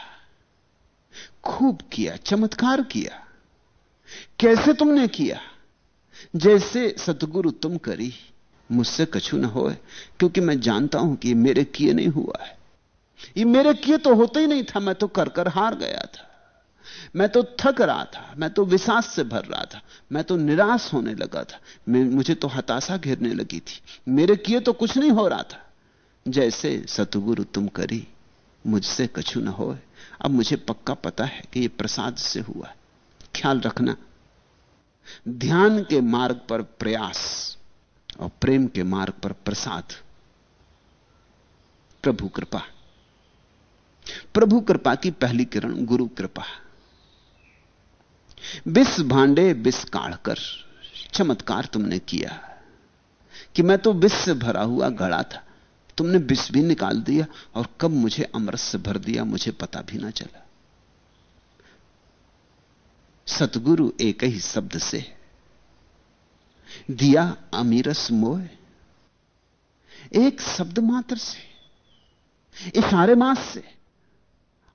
खूब किया, चमत्कार किया। कैसे तुमने किया? जैसे सतगुरु तुम करी, मुझसे कछु न होए, क्योंकि मैं जानता हूँ कि मेरे किए नहीं हुआ है। ये मेरे किए तो होते ही नहीं था, मैं तो कर कर हार गया था। मैं तो थक रहा था, मैं तो विश्वास से भर रहा था, मैं तो निराश होने लगा था मुझे तो हताशा घेरने लगी थी। मेरे किए तो कुछ नहीं हो रहा था। जैसे सतगुरु तुम करी, मुझसे कछु न हो अब मुझे पक्का पता है कि यह प्रसाद से हुआ ख्याल रखना। ध्यान के मार्ग पर प्रयास और प्रेम के मार्ग पर प्रसाद। प्रभु कृपा। प्रभु कृपा की पहली किरण, गुरु कृपा। बिस भांडे, बिस काढ़कर, चमत्कार तुमने किया। कि मैं तो बिस से भरा हुआ घड़ा था, तुमने बिस भी निकाल दिया और कब मुझे अमृत से भर दिया, मुझे पता भी ना चला। सतगुरु एक ही शब्द से, दिया अमीरस मोह एक शब्द मात्र से, इशारे मास से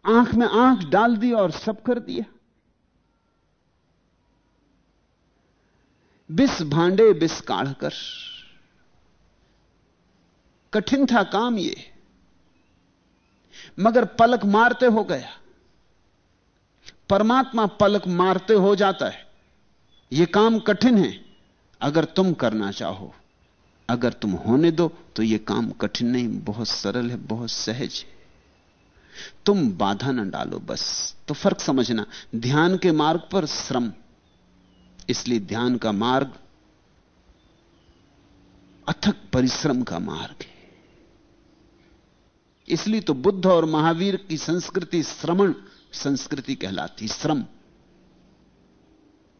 आँख में आँख डाल दी और सब कर दिया। बिस भांडे बिस काढ़कर। कठिन था काम ये, मगर पलक मारते हो गया। परमात्मा पलक मारते हो जाता है। यह काम कठिन है, अगर तुम करना चाहो। अगर तुम होने दो तो यह काम कठिन नहीं, बहुत सरल है, बहुत सहज है। तुम बाधा ना डालो बस। तो फ़र्क समझना, ध्यान के मार्ग पर श्रम। इसलिए ध्यान का मार्ग अथक परिश्रम का मार्ग है। इसलिए तो बुद्ध और महावीर की संस्कृति श्रमण संस्कृति कहलाती, श्रम।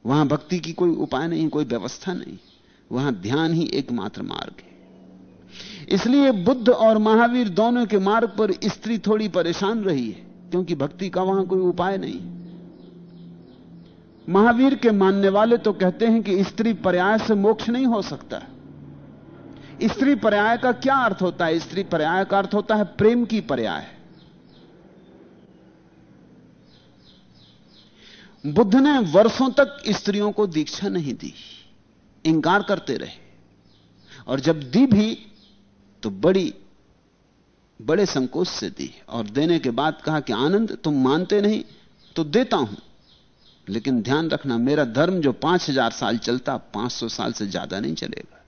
वहाँ भक्ति की कोई उपाय नहीं, कोई व्यवस्था नहीं। वहाँ ध्यान ही एकमात्र मार्ग है। इसलिए बुद्ध और महावीर दोनों के मार्ग पर स्त्री थोड़ी परेशान रही है, क्योंकि भक्ति का वहाँ कोई उपाय नहीं महावीर के मानने वाले तो कहते हैं कि स्त्री पर्याय से मोक्ष नहीं हो सकता। स्त्री पर्याय का क्या अर्थ होता है? स्त्री पर्याय का अर्थ होता है प्रेम की पर्याय। बुद्ध ने वर्षों तक स्त्रियों को दीक्षा नहीं दी, इंकार करते रहे। और जब दी भी तो बड़ी, बड़े संकोच से दी। और देने के बाद कहा कि, आनंद, तुम मानते नहीं तो देता हूँ। लेकिन ध्यान रखना, मेरा धर्म जो पाँच हज़ार साल चलता, पाँच सौ साल से ज़्यादा नहीं चलेगा।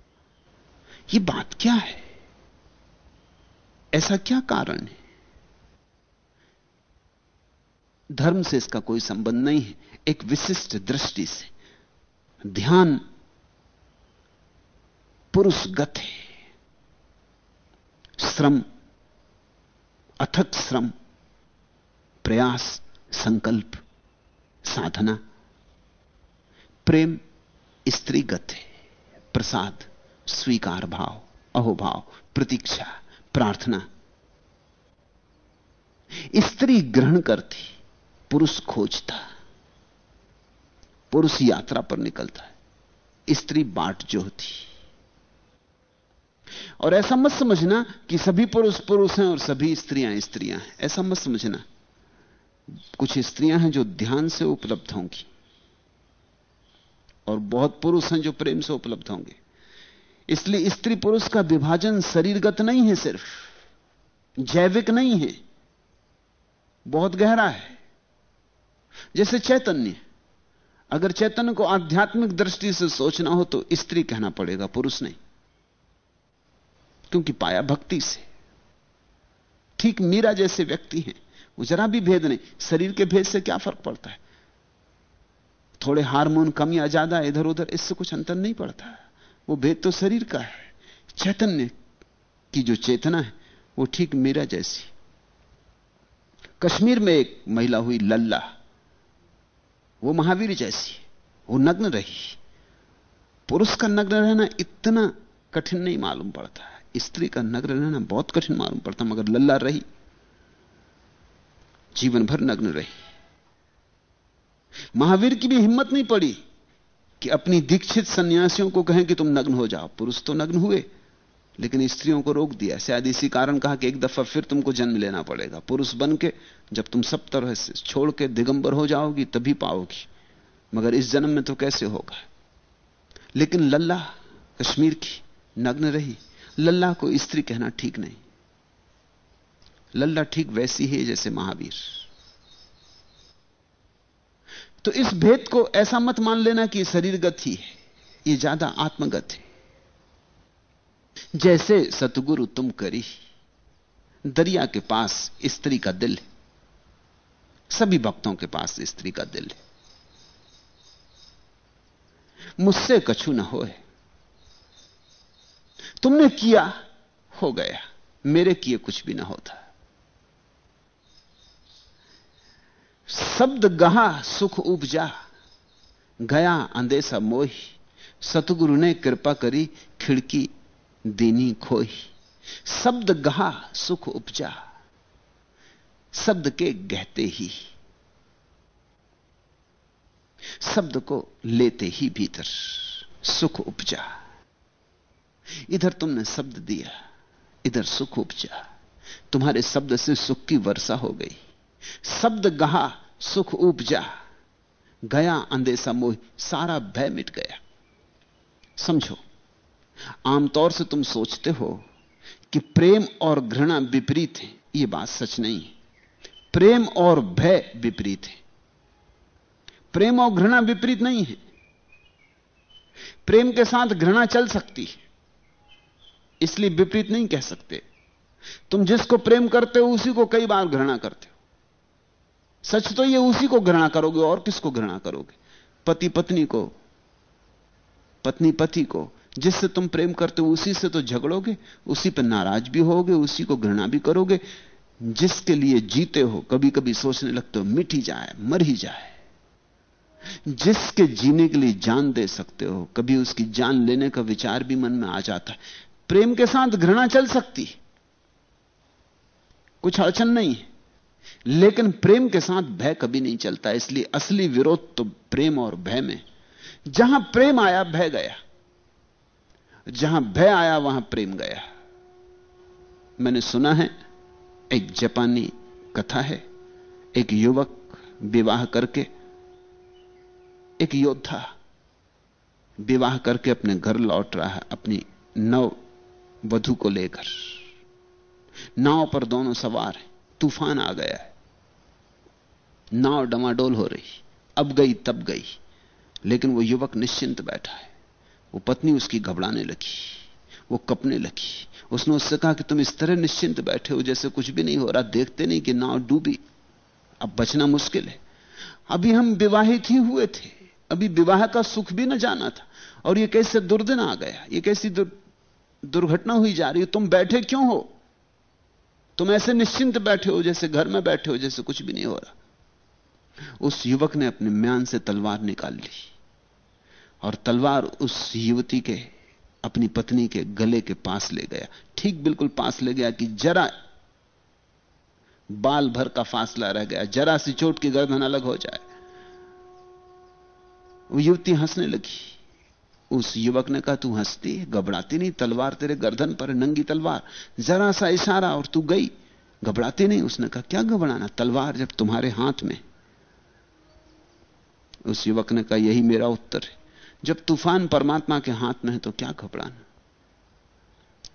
ये बात क्या है? ऐसा क्या कारण है? धर्म से इसका कोई संबंध नहीं है, एक विशिष्ट दृष्टि से। ध्यान पुरुषगत है। श्रम, अथक श्रम, प्रयास, संकल्प, साधना। प्रेम स्त्रीगत है, प्रसाद, स्वीकार भाव, अहोभाव, प्रतीक्षा, प्रार्थना। स्त्री ग्रहण करती, पुरुष खोजता, पुरुष यात्रा पर निकलता है, स्त्री बाट जो होती और ऐसा मत समझना कि सभी पुरुष पुरुष हैं और सभी स्त्रियाँ स्त्रियाँ हैं। ऐसा मत समझना। कुछ स्त्रियाँ हैं जो ध्यान से उपलब्ध होंगी और बहुत पुरुष हैं जो प्रेम से उपलब्ध होंगे। इसलिए स्त्री पुरुष का विभाजन शरीरगत नहीं है सिर्फ़, जैविक नहीं है, बहुत गहरा है। जैसे चैतन्य, अगर चैतन्य को आध्यात्मिक दृष्टि से सोचना हो तो स्त्री कहना पड़ेगा, पुरुष नहीं। क्योंकि पाया भक्ति से। ठीक मीरा जैसे व्यक्ति हैं, वो जरा भी भेद नहीं, शरीर के भेद से क्या फ़र्क पड़ता है? थोड़े हार्मोन कम या ज़्यादा इधर उधर इससे कुछ अंतर नहीं पड़ता। वो भेद तो शरीर का है। चैतन्य की जो चेतना है, वो ठीक मीरा जैसी। कश्मीर में एक महिला हुई, लल्ला। वो महावीर जैसी वो नग्न रही। पुरुष का नग्न रहना इतना कठिन नहीं मालूम पड़ता स्त्री का नग्न रहना बहुत कठिन मालूम पड़ता, मगर लल्ला रही। जीवन भर नग्न रही। महावीर की भी हिम्मत नहीं पड़ी कि अपनी दीक्षित सन्यासियों को कहें कि तुम नग्न हो जाओ। पुरुष तो नग्न हुए, लेकिन स्त्रियों को रोक दिया। शायद इसी कारण कहा कि एक दफ़ा फिर तुमको जन्म लेना पड़ेगा। पुरुष बन के जब तुम सब तरह से छोड़ के दिगंबर हो जाओगी, तभी पाओगी। मगर इस जन्म में तो कैसे होगा? लेकिन लल्ला कश्मीर की नग्न रही। लल्ला को स्त्री कहना ठीक नहीं। लल्ला ठीक वैसी है जैसे महावीर। तो इस भेद को ऐसा मत मान लेना कि शरीरगत ही है, ये ज़्यादा आत्मगत है। जैसे सतगुरु तुम करी, दरिया के पास स्त्री का दिल है, सभी भक्तों के पास स्त्री का दिल है। मुझसे कछु ना होए। तुमने किया हो गया। मेरे किए कुछ भी ना होता। शब्द गहा सुख उपजा, गया अंदेशा मोही। सतगुरु ने कृपा करी, खिड़की दीनी खोई शब्द गहा सुख उपजा, शब्द के गहते ही। शब्द को लेते ही भीतर सुख उपजा। इधर तुमने शब्द दिया, इधर सुख उपजा। तुम्हारे शब्द से सुख की वर्षा हो गई। शब्द गहा, सुख उपजा। गया अंधेसा मोह, सारा भय मिट गया। समझो, आमतौर से तुम सोचते हो कि प्रेम और घृणा विपरीत है। यह बात सच नहीं प्रेम और भय विपरीत है। प्रेम और घृणा विपरीत नहीं है। प्रेम के साथ घृणा चल सकती है। इसलिए विपरीत नहीं कह सकते। तुम जिसको प्रेम करते हो, उसी को कई बार घृणा करते हो। सच तो ये उसी को घृणा करोगे, और किसको घृणा करोगे? पति पत्नी को। पत्नी पति को। जिससे तुम प्रेम करते हो, उसी से तो झगड़ोगे, उसी पर नाराज़ भी होगे, उसी को घृणा भी करोगे। जिसके लिए जीते हो कभी कभी सोचने लगते हो, मिट ही जाए, मर ही जाए। जिसके जीने के लिए जान दे सकते हो, कभी उसकी जान लेने का विचार भी मन में आ जाता है। प्रेम के साथ घृणा चल सकती। कुछ अड़चन नहीं है। लेकिन प्रेम के साथ भय कभी नहीं चलता। इसलिए असली विरोध तो प्रेम और भय में। जहाँ प्रेम आया, भय गया। जहाँ भय आया, वहाँ प्रेम गया। मैंने सुना है, एक जापानी कथा है। एक युवक विवाह करके, एक योद्धा विवाह करके अपने घर लौट रहा है। अपनी नव वधु को लेकर। नाव पर दोनों सवार हैं। तूफ़ान आ गया है। नाव डमाडोल हो रही। अब गई, तब गई। लेकिन वो युवक निश्चिंत बैठा है। वो पत्नी उसकी घबराने लगी। वो कपने लगी। उसने उससे कहा कि तुम इस तरह निश्चिंत बैठे हो जैसे कुछ भी नहीं हो रहा। देखते नहीं कि नाव डूबी। अब बचना मुश्किल है। अभी हम विवाहित ही हुए थे। अभी विवाह का सुख भी न जाना था। और ये कैसे दुर्दिन आ गया। ये कैसी दुर्घटना हुई जा रही है, तुम बैठे क्यों हो? तुम ऐसे निश्चिंत बैठे हो जैसे घर में बैठे हो जैसे कुछ भी नहीं हो रहा। उस युवक ने अपने म्यान से तलवार निकाल ली और तलवार उस युवती के, अपनी पत्नी के गले के पास ले गया। ठीक बिल्कुल पास ले गया कि जरा बाल भर का फासला रह गया, जरा सी चोट की गर्दन अलग हो जाए। वो युवती हंसने लगी। उस युवक ने कहा, तू हंसती है घबराती नहीं, तलवार तेरे गर्दन पर नंगी तलवार। जरा सा इशारा और तू गई, घबराती नहीं। उसने कहा, क्या घबराना? तलवार जब तुम्हारे हाथ में उस युवक ने कहा, यही मेरा उत्तर है। जब तूफ़ान परमात्मा के हाथ में है तो क्या घबराना?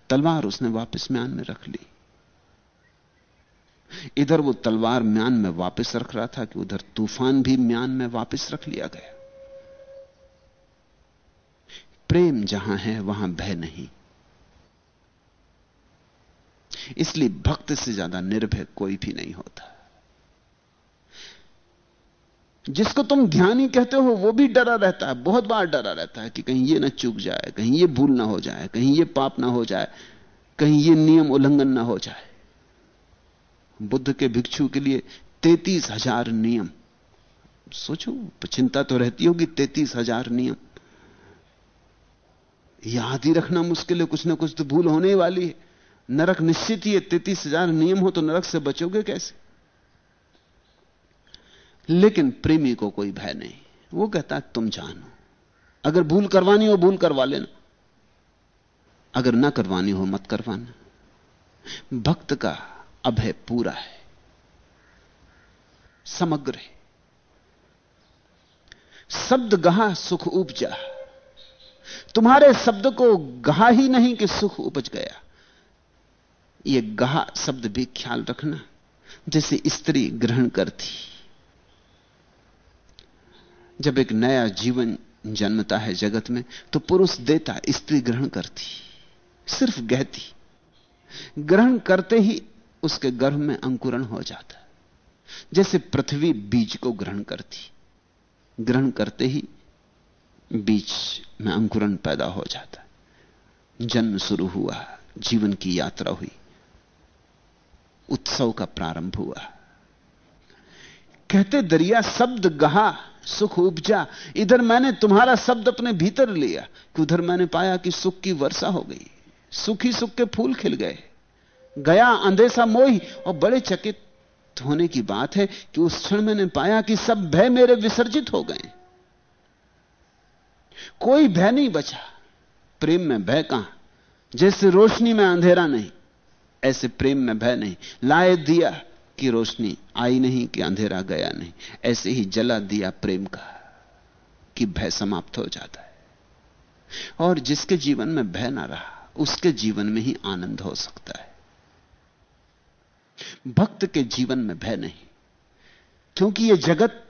तलवार उसने वापस म्यान में रख ली। इधर वो तलवार म्यान में वापस रख रहा था कि उधर तूफ़ान भी म्यान में वापस रख लिया गया। प्रेम जहाँ है, वहाँ भय नहीं। इसलिए भक्त से ज़्यादा निर्भय कोई भी नहीं होता। जिसको तुम ध्यानी कहते हो, वो भी डरा रहता है। बहुत बार डरा रहता है कि कहीं ये ना चूक जाए, कहीं ये भूल ना हो जाए, कहीं ये पाप ना हो जाए, कहीं ये नियम उल्लंघन ना हो जाए। बुद्ध के भिक्षु के लिए तैतीस हज़ार नियम। सोचो, चिंता तो रहती होगी, तैतीस हज़ार नियम। याद ही रखना मुश्किल है, कुछ ना कुछ तो भूल होने वाली है। नरक निश्चित ही है, तैतीस हज़ार नियम हो तो नरक से बचोगे कैसे? लेकिन प्रेमी को कोई भय नहीं। वो कहता है, तुम जानो। अगर भूल करवानी हो, भूल करवा लेना। अगर ना करवानी हो, मत करवाना। भक्त का अभय पूरा है। समग्र है। शब्द गहा, सुख उपजा। तुम्हारे शब्द को गहा ही नहीं कि सुख उपज गया। यह गहा शब्द भी ख्याल रखना, जैसे स्त्री ग्रहण करती। जब एक नया जीवन जन्मता है जगत में तो पुरुष देता, स्त्री ग्रहण करती, सिर्फ़ गहती ग्रहण करते ही उसके गर्भ में अंकुरण हो जाता। जैसे पृथ्वी बीज को ग्रहण करती, ग्रहण करते ही बीज में अंकुरण पैदा हो जाता जन्म शुरू हुआ, जीवन की यात्रा हुई, उत्सव का प्रारंभ हुआ। कहते, दरिया शब्द गहा, सुख उपजा, इधर मैंने तुम्हारा शब्द अपने भीतर लिया कि उधर मैंने पाया कि सुख की वर्षा हो गई, सुखी सुख के फूल खिल गए। गया अंधेसा मोही और बड़े चकित होने की बात है कि उस क्षण मैंने पाया कि सब भय मेरे विसर्जित हो गए। कोई भय नहीं बचा। प्रेम में भय कहाँ? जैसे रोशनी में अंधेरा नहीं, ऐसे प्रेम में भय नहीं। लाए दिया कि रोशनी, आई नहीं कि अंधेरा गया नहीं। ऐसे ही जला दिया प्रेम का कि भय समाप्त हो जाता है। और जिसके जीवन में भय ना रहा, उसके जीवन में ही आनंद हो सकता है। भक्त के जीवन में भय नहीं, क्योंकि यह जगत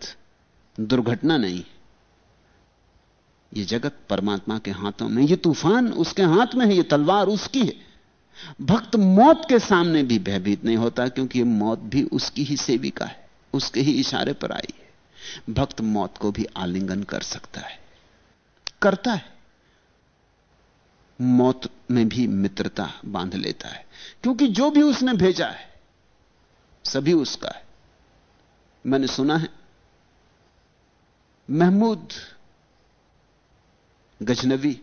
दुर्घटना नहीं यह जगत परमात्मा के हाथों में यह तूफ़ान उसके हाथ में है यह तलवार उसकी है। भक्त मौत के सामने भी भयभीत नहीं होता, क्योंकि मौत भी उसकी ही सेविका है, उसके ही इशारे पर आई है। भक्त मौत को भी आलिंगन कर सकता है, करता है। मौत में भी मित्रता बाँध लेता है, क्योंकि जो भी उसने भेजा है, सभी उसका है। मैंने सुना है, महमूद गजनवी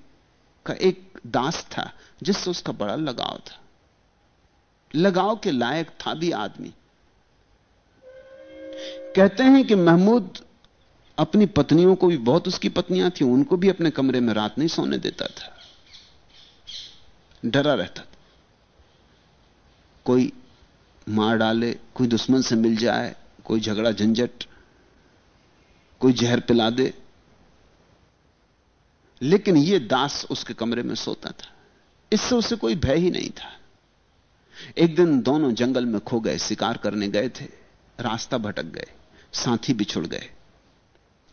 का एक दास था, जिससे उसका बड़ा लगाव था। लगाव के लायक था भी आदमी। कहते हैं कि महमूद अपनी पत्नियों को भी, बहुत उसकी पत्नियाँ थी, उनको भी अपने कमरे में रात नहीं सोने देता था। डरा रहता था। कोई मार डाले, कोई दुश्मन से मिल जाए, कोई झगड़ा झंझट, कोई जहर पिला दे लेकिन यह दास उसके कमरे में सोता था। इससे उसे कोई भय ही नहीं था। एक दिन दोनों जंगल में खो गए, शिकार करने गए थे। रास्ता भटक गए, साथी बिछुड़ गए।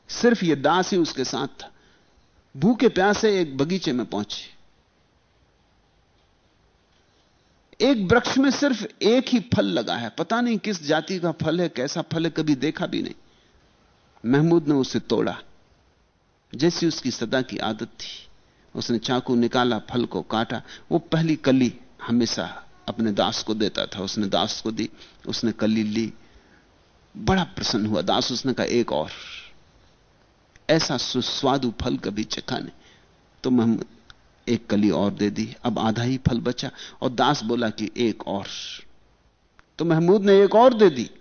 सिर्फ़ यह दास ही उसके साथ था। भूखे प्यासे एक बगीचे में पहुँचे। एक वृक्ष में सिर्फ़ एक ही फल लगा है। पता नहीं किस जाति का फल है, कैसा फल है, कभी देखा भी नहीं। महमूद ने उसे तोड़ा। जैसी उसकी सदा की आदत थी, उसने चाकू निकाला, फल को काटा, वो पहली कली हमेशा अपने दास को देता था। उसने दास को दी, उसने कली ली। बड़ा प्रसन्न हुआ। दास उसने कहा, एक और, ऐसा सुस्वादु फल कभी चखा नहीं। तो महमूद एक कली और दे दी, अब आधा ही फल बचा। और दास बोला कि, एक और तो महमूद ने एक और दे दी,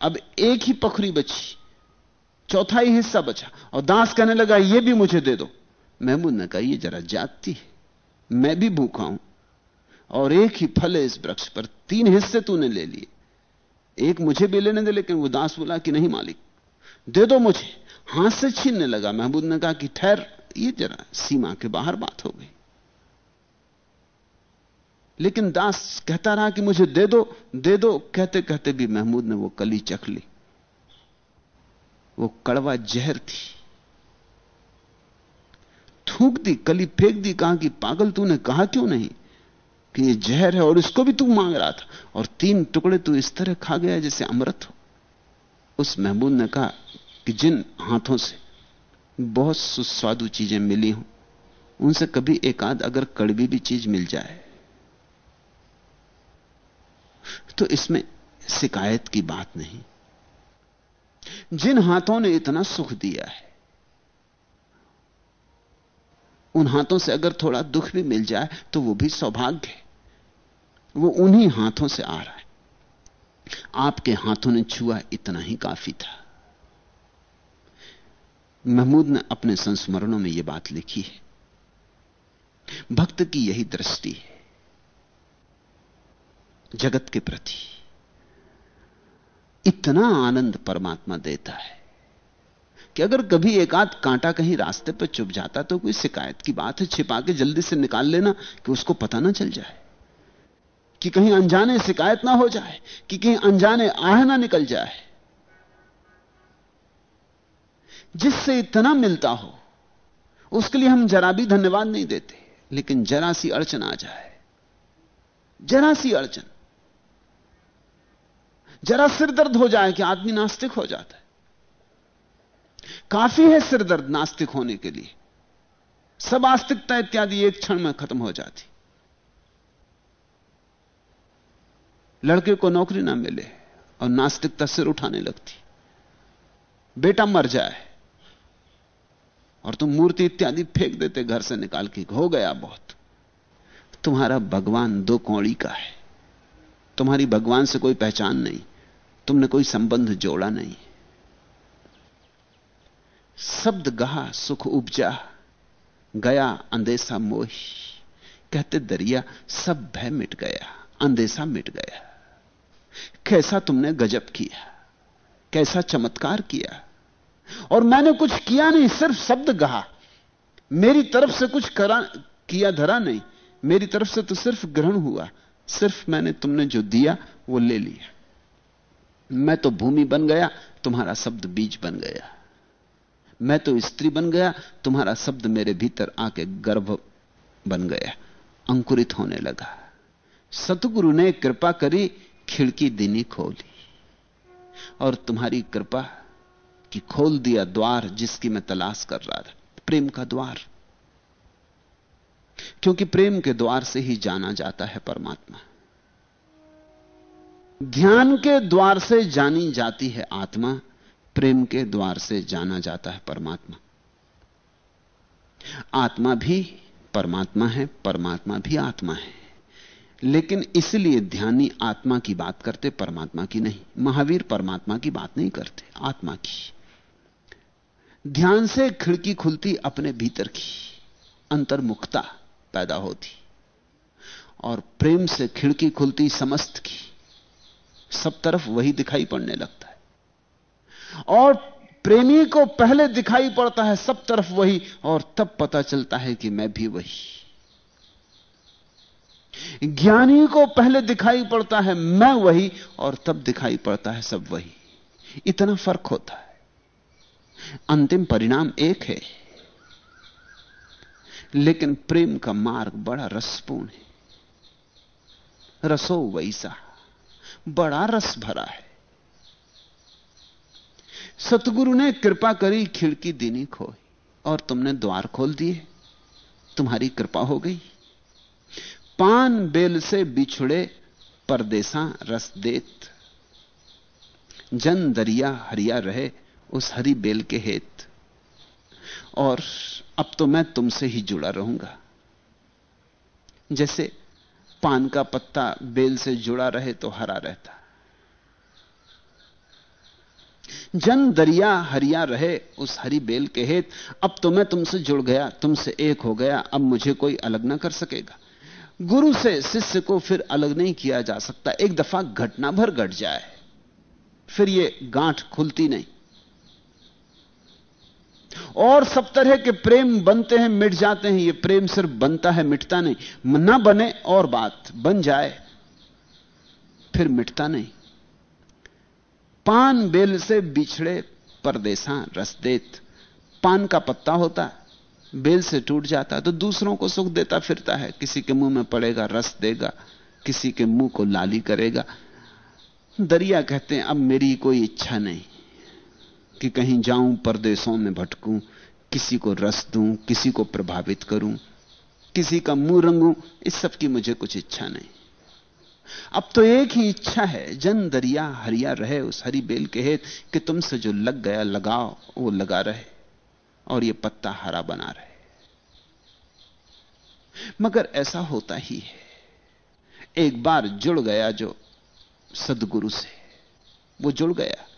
अब एक ही पखरी बची। चौथा ही हिस्सा बचा। और दास कहने लगा, ये भी मुझे दे दो। महमूद ने कहा, ये जरा जाती है। मैं भी भूखा हूँ। और एक ही फल है इस वृक्ष पर। तीन हिस्से तूने ले लिए। एक मुझे भी लेने दे। लेकिन वो दास बोला कि, नहीं मालिक, दे दो मुझे। हाथ से छीनने लगा। महमूद ने कहा कि, ठहर, ये जरा सीमा के बाहर बात हो गई। लेकिन दास कहता रहा कि, मुझे दे दो दे दो। कहते कहते भी महमूद ने वो कली चख ली। वो कड़वा जहर थी। थूक दी, कली फेंक दी, कहा कि पागल तूने कहा क्यों नहीं? कि ये जहर है और इसको भी तू मांग रहा था। और तीन टुकड़े तू इस तरह खा गया जैसे अमृत हो। उस महमूद ने कहा कि जिन हाथों से बहुत सुस्वादु चीज़ें मिली हों, उनसे कभी एक आध अगर कड़वी भी चीज़ मिल जाए तो इसमें शिकायत की बात नहीं। जिन हाथों ने इतना सुख दिया है, उन हाथों से अगर थोड़ा दुख भी मिल जाए तो वो भी सौभाग्य है। वो उन्हीं हाथों से आ रहा है। आपके हाथों ने छुआ इतना ही काफ़ी था। महमूद ने अपने संस्मरणों में यह बात लिखी है। भक्त की यही दृष्टि है, जगत के प्रति। इतना आनंद परमात्मा देता है कि अगर कभी एक आध कांटा कहीं रास्ते पर चुप जाता तो कोई शिकायत की बात है, छिपा के जल्दी से निकाल लेना कि उसको पता ना चल जाए, कि कहीं अनजाने शिकायत ना हो जाए, कि कहीं अनजाने आह ना निकल जाए। जिससे इतना मिलता हो, उसके लिए हम जरा भी धन्यवाद नहीं देते, लेकिन जरा सी अड़चन आ जाए, जरा सी अड़चन जरा सिर दर्द हो जाए कि आदमी नास्तिक हो जाता है। काफ़ी है सिर दर्द नास्तिक होने के लिए। सब आस्तिकता इत्यादि एक क्षण में खत्म हो जाती। लड़के को नौकरी ना मिले और नास्तिकता सिर उठाने लगती। बेटा मर जाए और तुम मूर्ति इत्यादि फेंक देते, घर से निकाल के हो गया बहुत। तुम्हारा भगवान दो कौड़ी का है। तुम्हारी भगवान से कोई पहचान नहीं। तुमने कोई संबंध जोड़ा नहीं। शब्द गहा, सुख उपजा, गया, अंदेशा मोह। कहते दरिया, सब भय मिट गया, अंदेशा मिट गया। कैसा तुमने गजब किया, कैसा चमत्कार किया? और मैंने कुछ किया नहीं, सिर्फ़ शब्द गहा। मेरी तरफ़ से कुछ करा, किया धरा नहीं। मेरी तरफ़ से तो सिर्फ़ ग्रहण हुआ, सिर्फ़ मैंने तुमने जो दिया, वो ले लिया। मैं तो भूमि बन गया, तुम्हारा शब्द बीज बन गया। मैं तो स्त्री बन गया, तुम्हारा शब्द मेरे भीतर आके गर्भ बन गया, अंकुरित होने लगा। सतगुरु ने कृपा करी, खिड़की दिनी खोली और तुम्हारी कृपा की खोल दिया द्वार जिसकी मैं तलाश कर रहा था, प्रेम का द्वार। क्योंकि प्रेम के द्वार से ही जाना जाता है परमात्मा। ध्यान के द्वार से जानी जाती है आत्मा, प्रेम के द्वार से जाना जाता है परमात्मा। आत्मा भी परमात्मा है, परमात्मा भी आत्मा है। लेकिन इसलिए ध्यानी आत्मा की बात करते, परमात्मा की नहीं। महावीर परमात्मा की बात नहीं करते, आत्मा की। ध्यान से खिड़की खुलती, अपने भीतर की अंतर्मुखता पैदा होती। और प्रेम से खिड़की खुलती, समस्त की। सब तरफ़ वही दिखाई पड़ने लगता है। और प्रेमी को पहले दिखाई पड़ता है, सब तरफ़ वही, और तब पता चलता है कि मैं भी वही। ज्ञानी को पहले दिखाई पड़ता है, मैं वही, और तब दिखाई पड़ता है सब वही। इतना फ़र्क होता है। अंतिम परिणाम एक है। लेकिन प्रेम का मार्ग बड़ा रसपूर्ण है। रसो वैसा। बड़ा रस भरा है। सतगुरु ने कृपा करी, खिड़की दीनी खोई और तुमने द्वार खोल दिए। तुम्हारी कृपा हो गई। पान बेल से बिछुड़े परदेसा रस देत। जन दरिया हरिया रहे उस हरी बेल के हेत। और अब तो मैं तुमसे ही जुड़ा रहूँगा। जैसे पान का पत्ता बेल से जुड़ा रहे तो हरा रहता। जन दरिया हरिया रहे, उस हरी बेल के हेत, अब तो मैं तुमसे जुड़ गया, तुमसे एक हो गया, अब मुझे कोई अलग ना कर सकेगा। गुरु से शिष्य को फिर अलग नहीं किया जा सकता, एक दफ़ा घटना भर घट जाए, फिर ये गांठ खुलती नहीं। और सब तरह के प्रेम बनते हैं, मिट जाते हैं। ये प्रेम सिर्फ़ बनता है, मिटता नहीं। ना बने और बात, बन जाए, फिर मिटता नहीं। पान बेल से बिछड़े परदेसा रस देत पान का पत्ता होता, बेल से टूट जाता तो दूसरों को सुख देता, फिरता है। किसी के मुँह में पड़ेगा, रस देगा, किसी के मुँह को लाली करेगा। दरिया कहते हैं, अब मेरी कोई इच्छा नहीं। कि कहीं जाऊँ, परदेशों में भटकूं, किसी को रस दूँ, किसी को प्रभावित करूँ, किसी का मुँह रंगूं, इस सब की मुझे कुछ इच्छा नहीं। अब तो एक ही इच्छा है, जन दरिया हरिया रहे उस हरी बेल के हेत कि तुमसे जो लग गया लगाओ वो लगा रहे, और ये पत्ता हरा बना रहे। मगर ऐसा होता ही है। एक बार जुड़ गया जो सदगुरु से, वो जुड़ गया।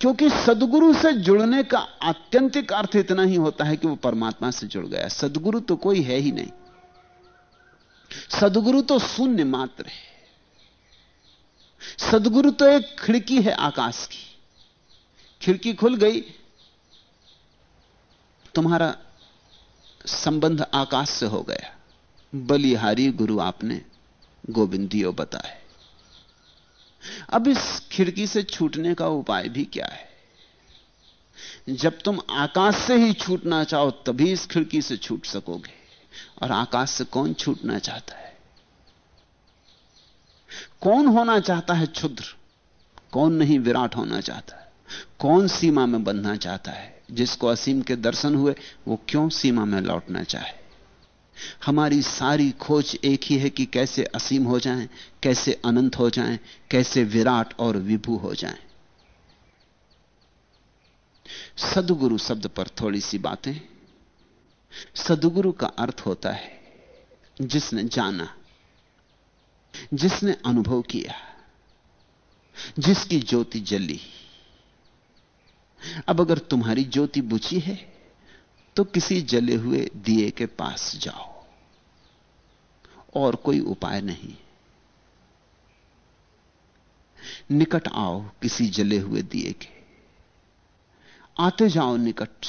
क्योंकि सदगुरु से जुड़ने का आत्यंतिक अर्थ इतना ही होता है कि वो परमात्मा से जुड़ गया। सदगुरु तो कोई है ही नहीं। सदगुरु तो शून्य मात्र है। सदगुरु तो एक खिड़की है आकाश की। खिड़की खुल गई, तुम्हारा संबंध आकाश से हो गया। बलिहारी गुरु आपने गोविंदियो बताए। अब इस खिड़की से छूटने का उपाय भी क्या है? जब तुम आकाश से ही छूटना चाहो, तभी इस खिड़की से छूट सकोगे। और आकाश से कौन छूटना चाहता है? कौन होना चाहता है क्षुद्र? कौन नहीं विराट होना चाहता? है कौन सीमा में बंधना चाहता है? जिसको असीम के दर्शन हुए, वो क्यों सीमा में लौटना चाहे? हमारी सारी खोज एक ही है कि कैसे असीम हो जाएँ, कैसे अनंत हो जाएँ, कैसे विराट और विभू हो जाएँ। सदगुरु शब्द पर थोड़ी सी बातें सदगुरु का अर्थ होता है जिसने जाना जिसने अनुभव किया जिसकी ज्योति जली अब अगर तुम्हारी ज्योति बुझी है तो किसी जले हुए दिए के पास जाओ। और कोई उपाय नहीं। निकट आओ किसी जले हुए दिए के। आते जाओ निकट।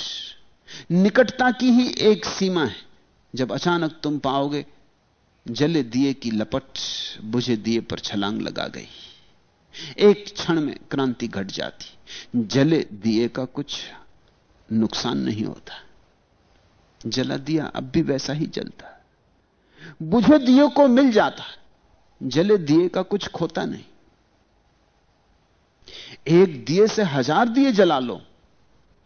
निकटता की ही एक सीमा है। जब अचानक तुम पाओगे, जले दिए की लपट, बुझे दिए पर छलांग लगा गई। एक क्षण में क्रांति घट जाती। जले दिए का कुछ नुकसान नहीं होता। जला दिया, अब भी वैसा ही जलता बुझे दिए को मिल जाता जले दिए का कुछ खोता नहीं। एक दिए से हज़ार दिए जला लो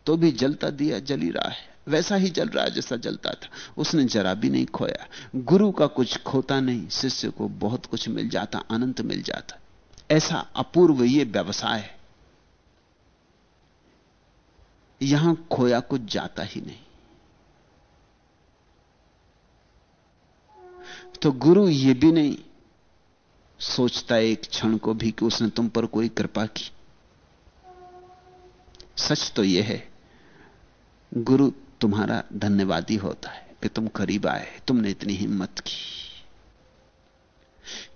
तो भी जलता दिया जल रहा है। वैसा ही जल रहा है जैसा जलता था, उसने जरा भी नहीं खोया। गुरु का कुछ खोता नहीं, शिष्य को बहुत कुछ मिल जाता अनंत मिल जाता। ऐसा अपूर्व ये व्यवसाय है। यहाँ खोया कुछ जाता ही नहीं। तो गुरु ये भी नहीं सोचता एक क्षण को भी कि उसने तुम पर कोई कृपा की। सच तो यह है, गुरु तुम्हारा धन्यवादी होता है कि तुम करीब आए, तुमने इतनी हिम्मत की।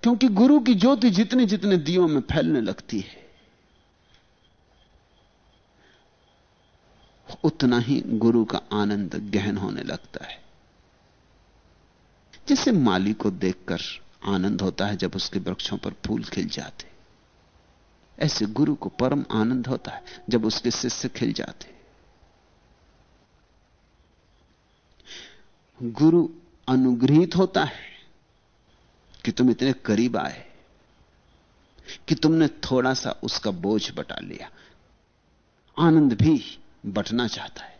क्योंकि गुरु की ज्योति जितने जितने दियों में फैलने लगती है, उतना ही गुरु का आनंद गहन होने लगता है। जैसे माली को देखकर आनंद होता है जब उसके वृक्षों पर फूल खिल जाते। ऐसे गुरु को परम आनंद होता है जब उसके शिष्य खिल जाते। गुरु अनुग्रहित होता है कि तुम इतने करीब आए, कि तुमने थोड़ा सा उसका बोझ बटा लिया। आनंद भी बटना चाहता है।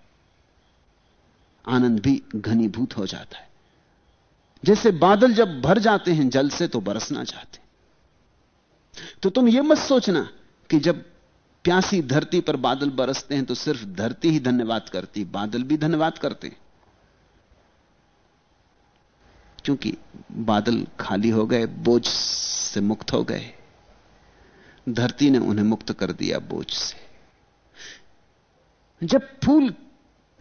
आनंद भी घनीभूत हो जाता है। जैसे बादल जब भर जाते हैं, जल से तो बरसना चाहते तो तुम यह मत सोचना कि जब प्यासी धरती पर बादल बरसते हैं तो सिर्फ़ धरती ही धन्यवाद करती, बादल भी धन्यवाद करते। क्योंकि बादल खाली हो गए, बोझ से मुक्त हो गए। धरती ने उन्हें मुक्त कर दिया बोझ से। जब फूल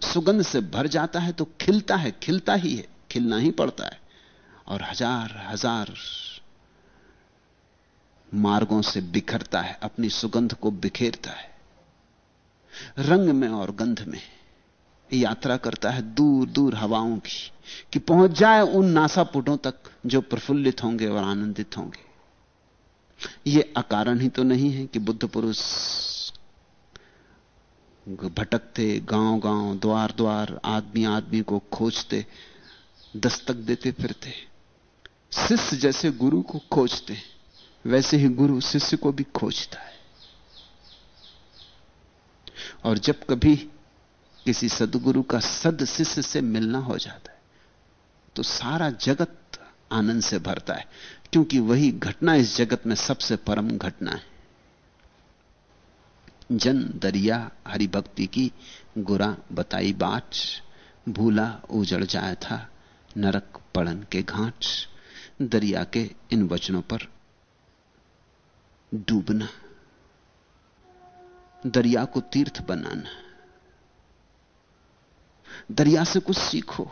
सुगंध से भर जाता है तो खिलता है, खिलता ही है, खिलना ही पड़ता है। और हज़ार हज़ार मार्गों से बिखरता है, अपनी सुगंध को बिखेरता है। रंग में और गंध में यात्रा करता है दूर दूर हवाओं की, कि पहुँच जाए उन नासापुटों तक जो प्रफुल्लित होंगे और आनंदित होंगे। यह अकारण ही तो नहीं है कि बुद्ध पुरुष भटकते गाँव गाँव द्वार द्वार आदमी आदमी को खोजते, दस्तक देते फिरते। शिष्य जैसे गुरु को खोजते हैं, वैसे ही गुरु शिष्य को भी खोजता है। और जब कभी किसी सदगुरु का सद शिष्य से मिलना हो जाता है तो सारा जगत आनंद से भरता है, क्योंकि वही घटना इस जगत में सबसे परम घटना है। जन दरिया हरि भक्ति की गुरा बताई बाट भूला उजड़ जाया था नरक पड़न के घाट दरिया के इन वचनों पर डूबना, दरिया को तीर्थ बनाना, दरिया से कुछ सीखो,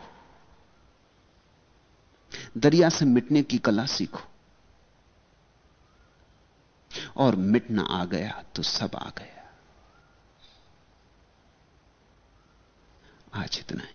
दरिया से मिटने की कला सीखो, और मिटना आ गया तो सब आ गया। आज इतना है।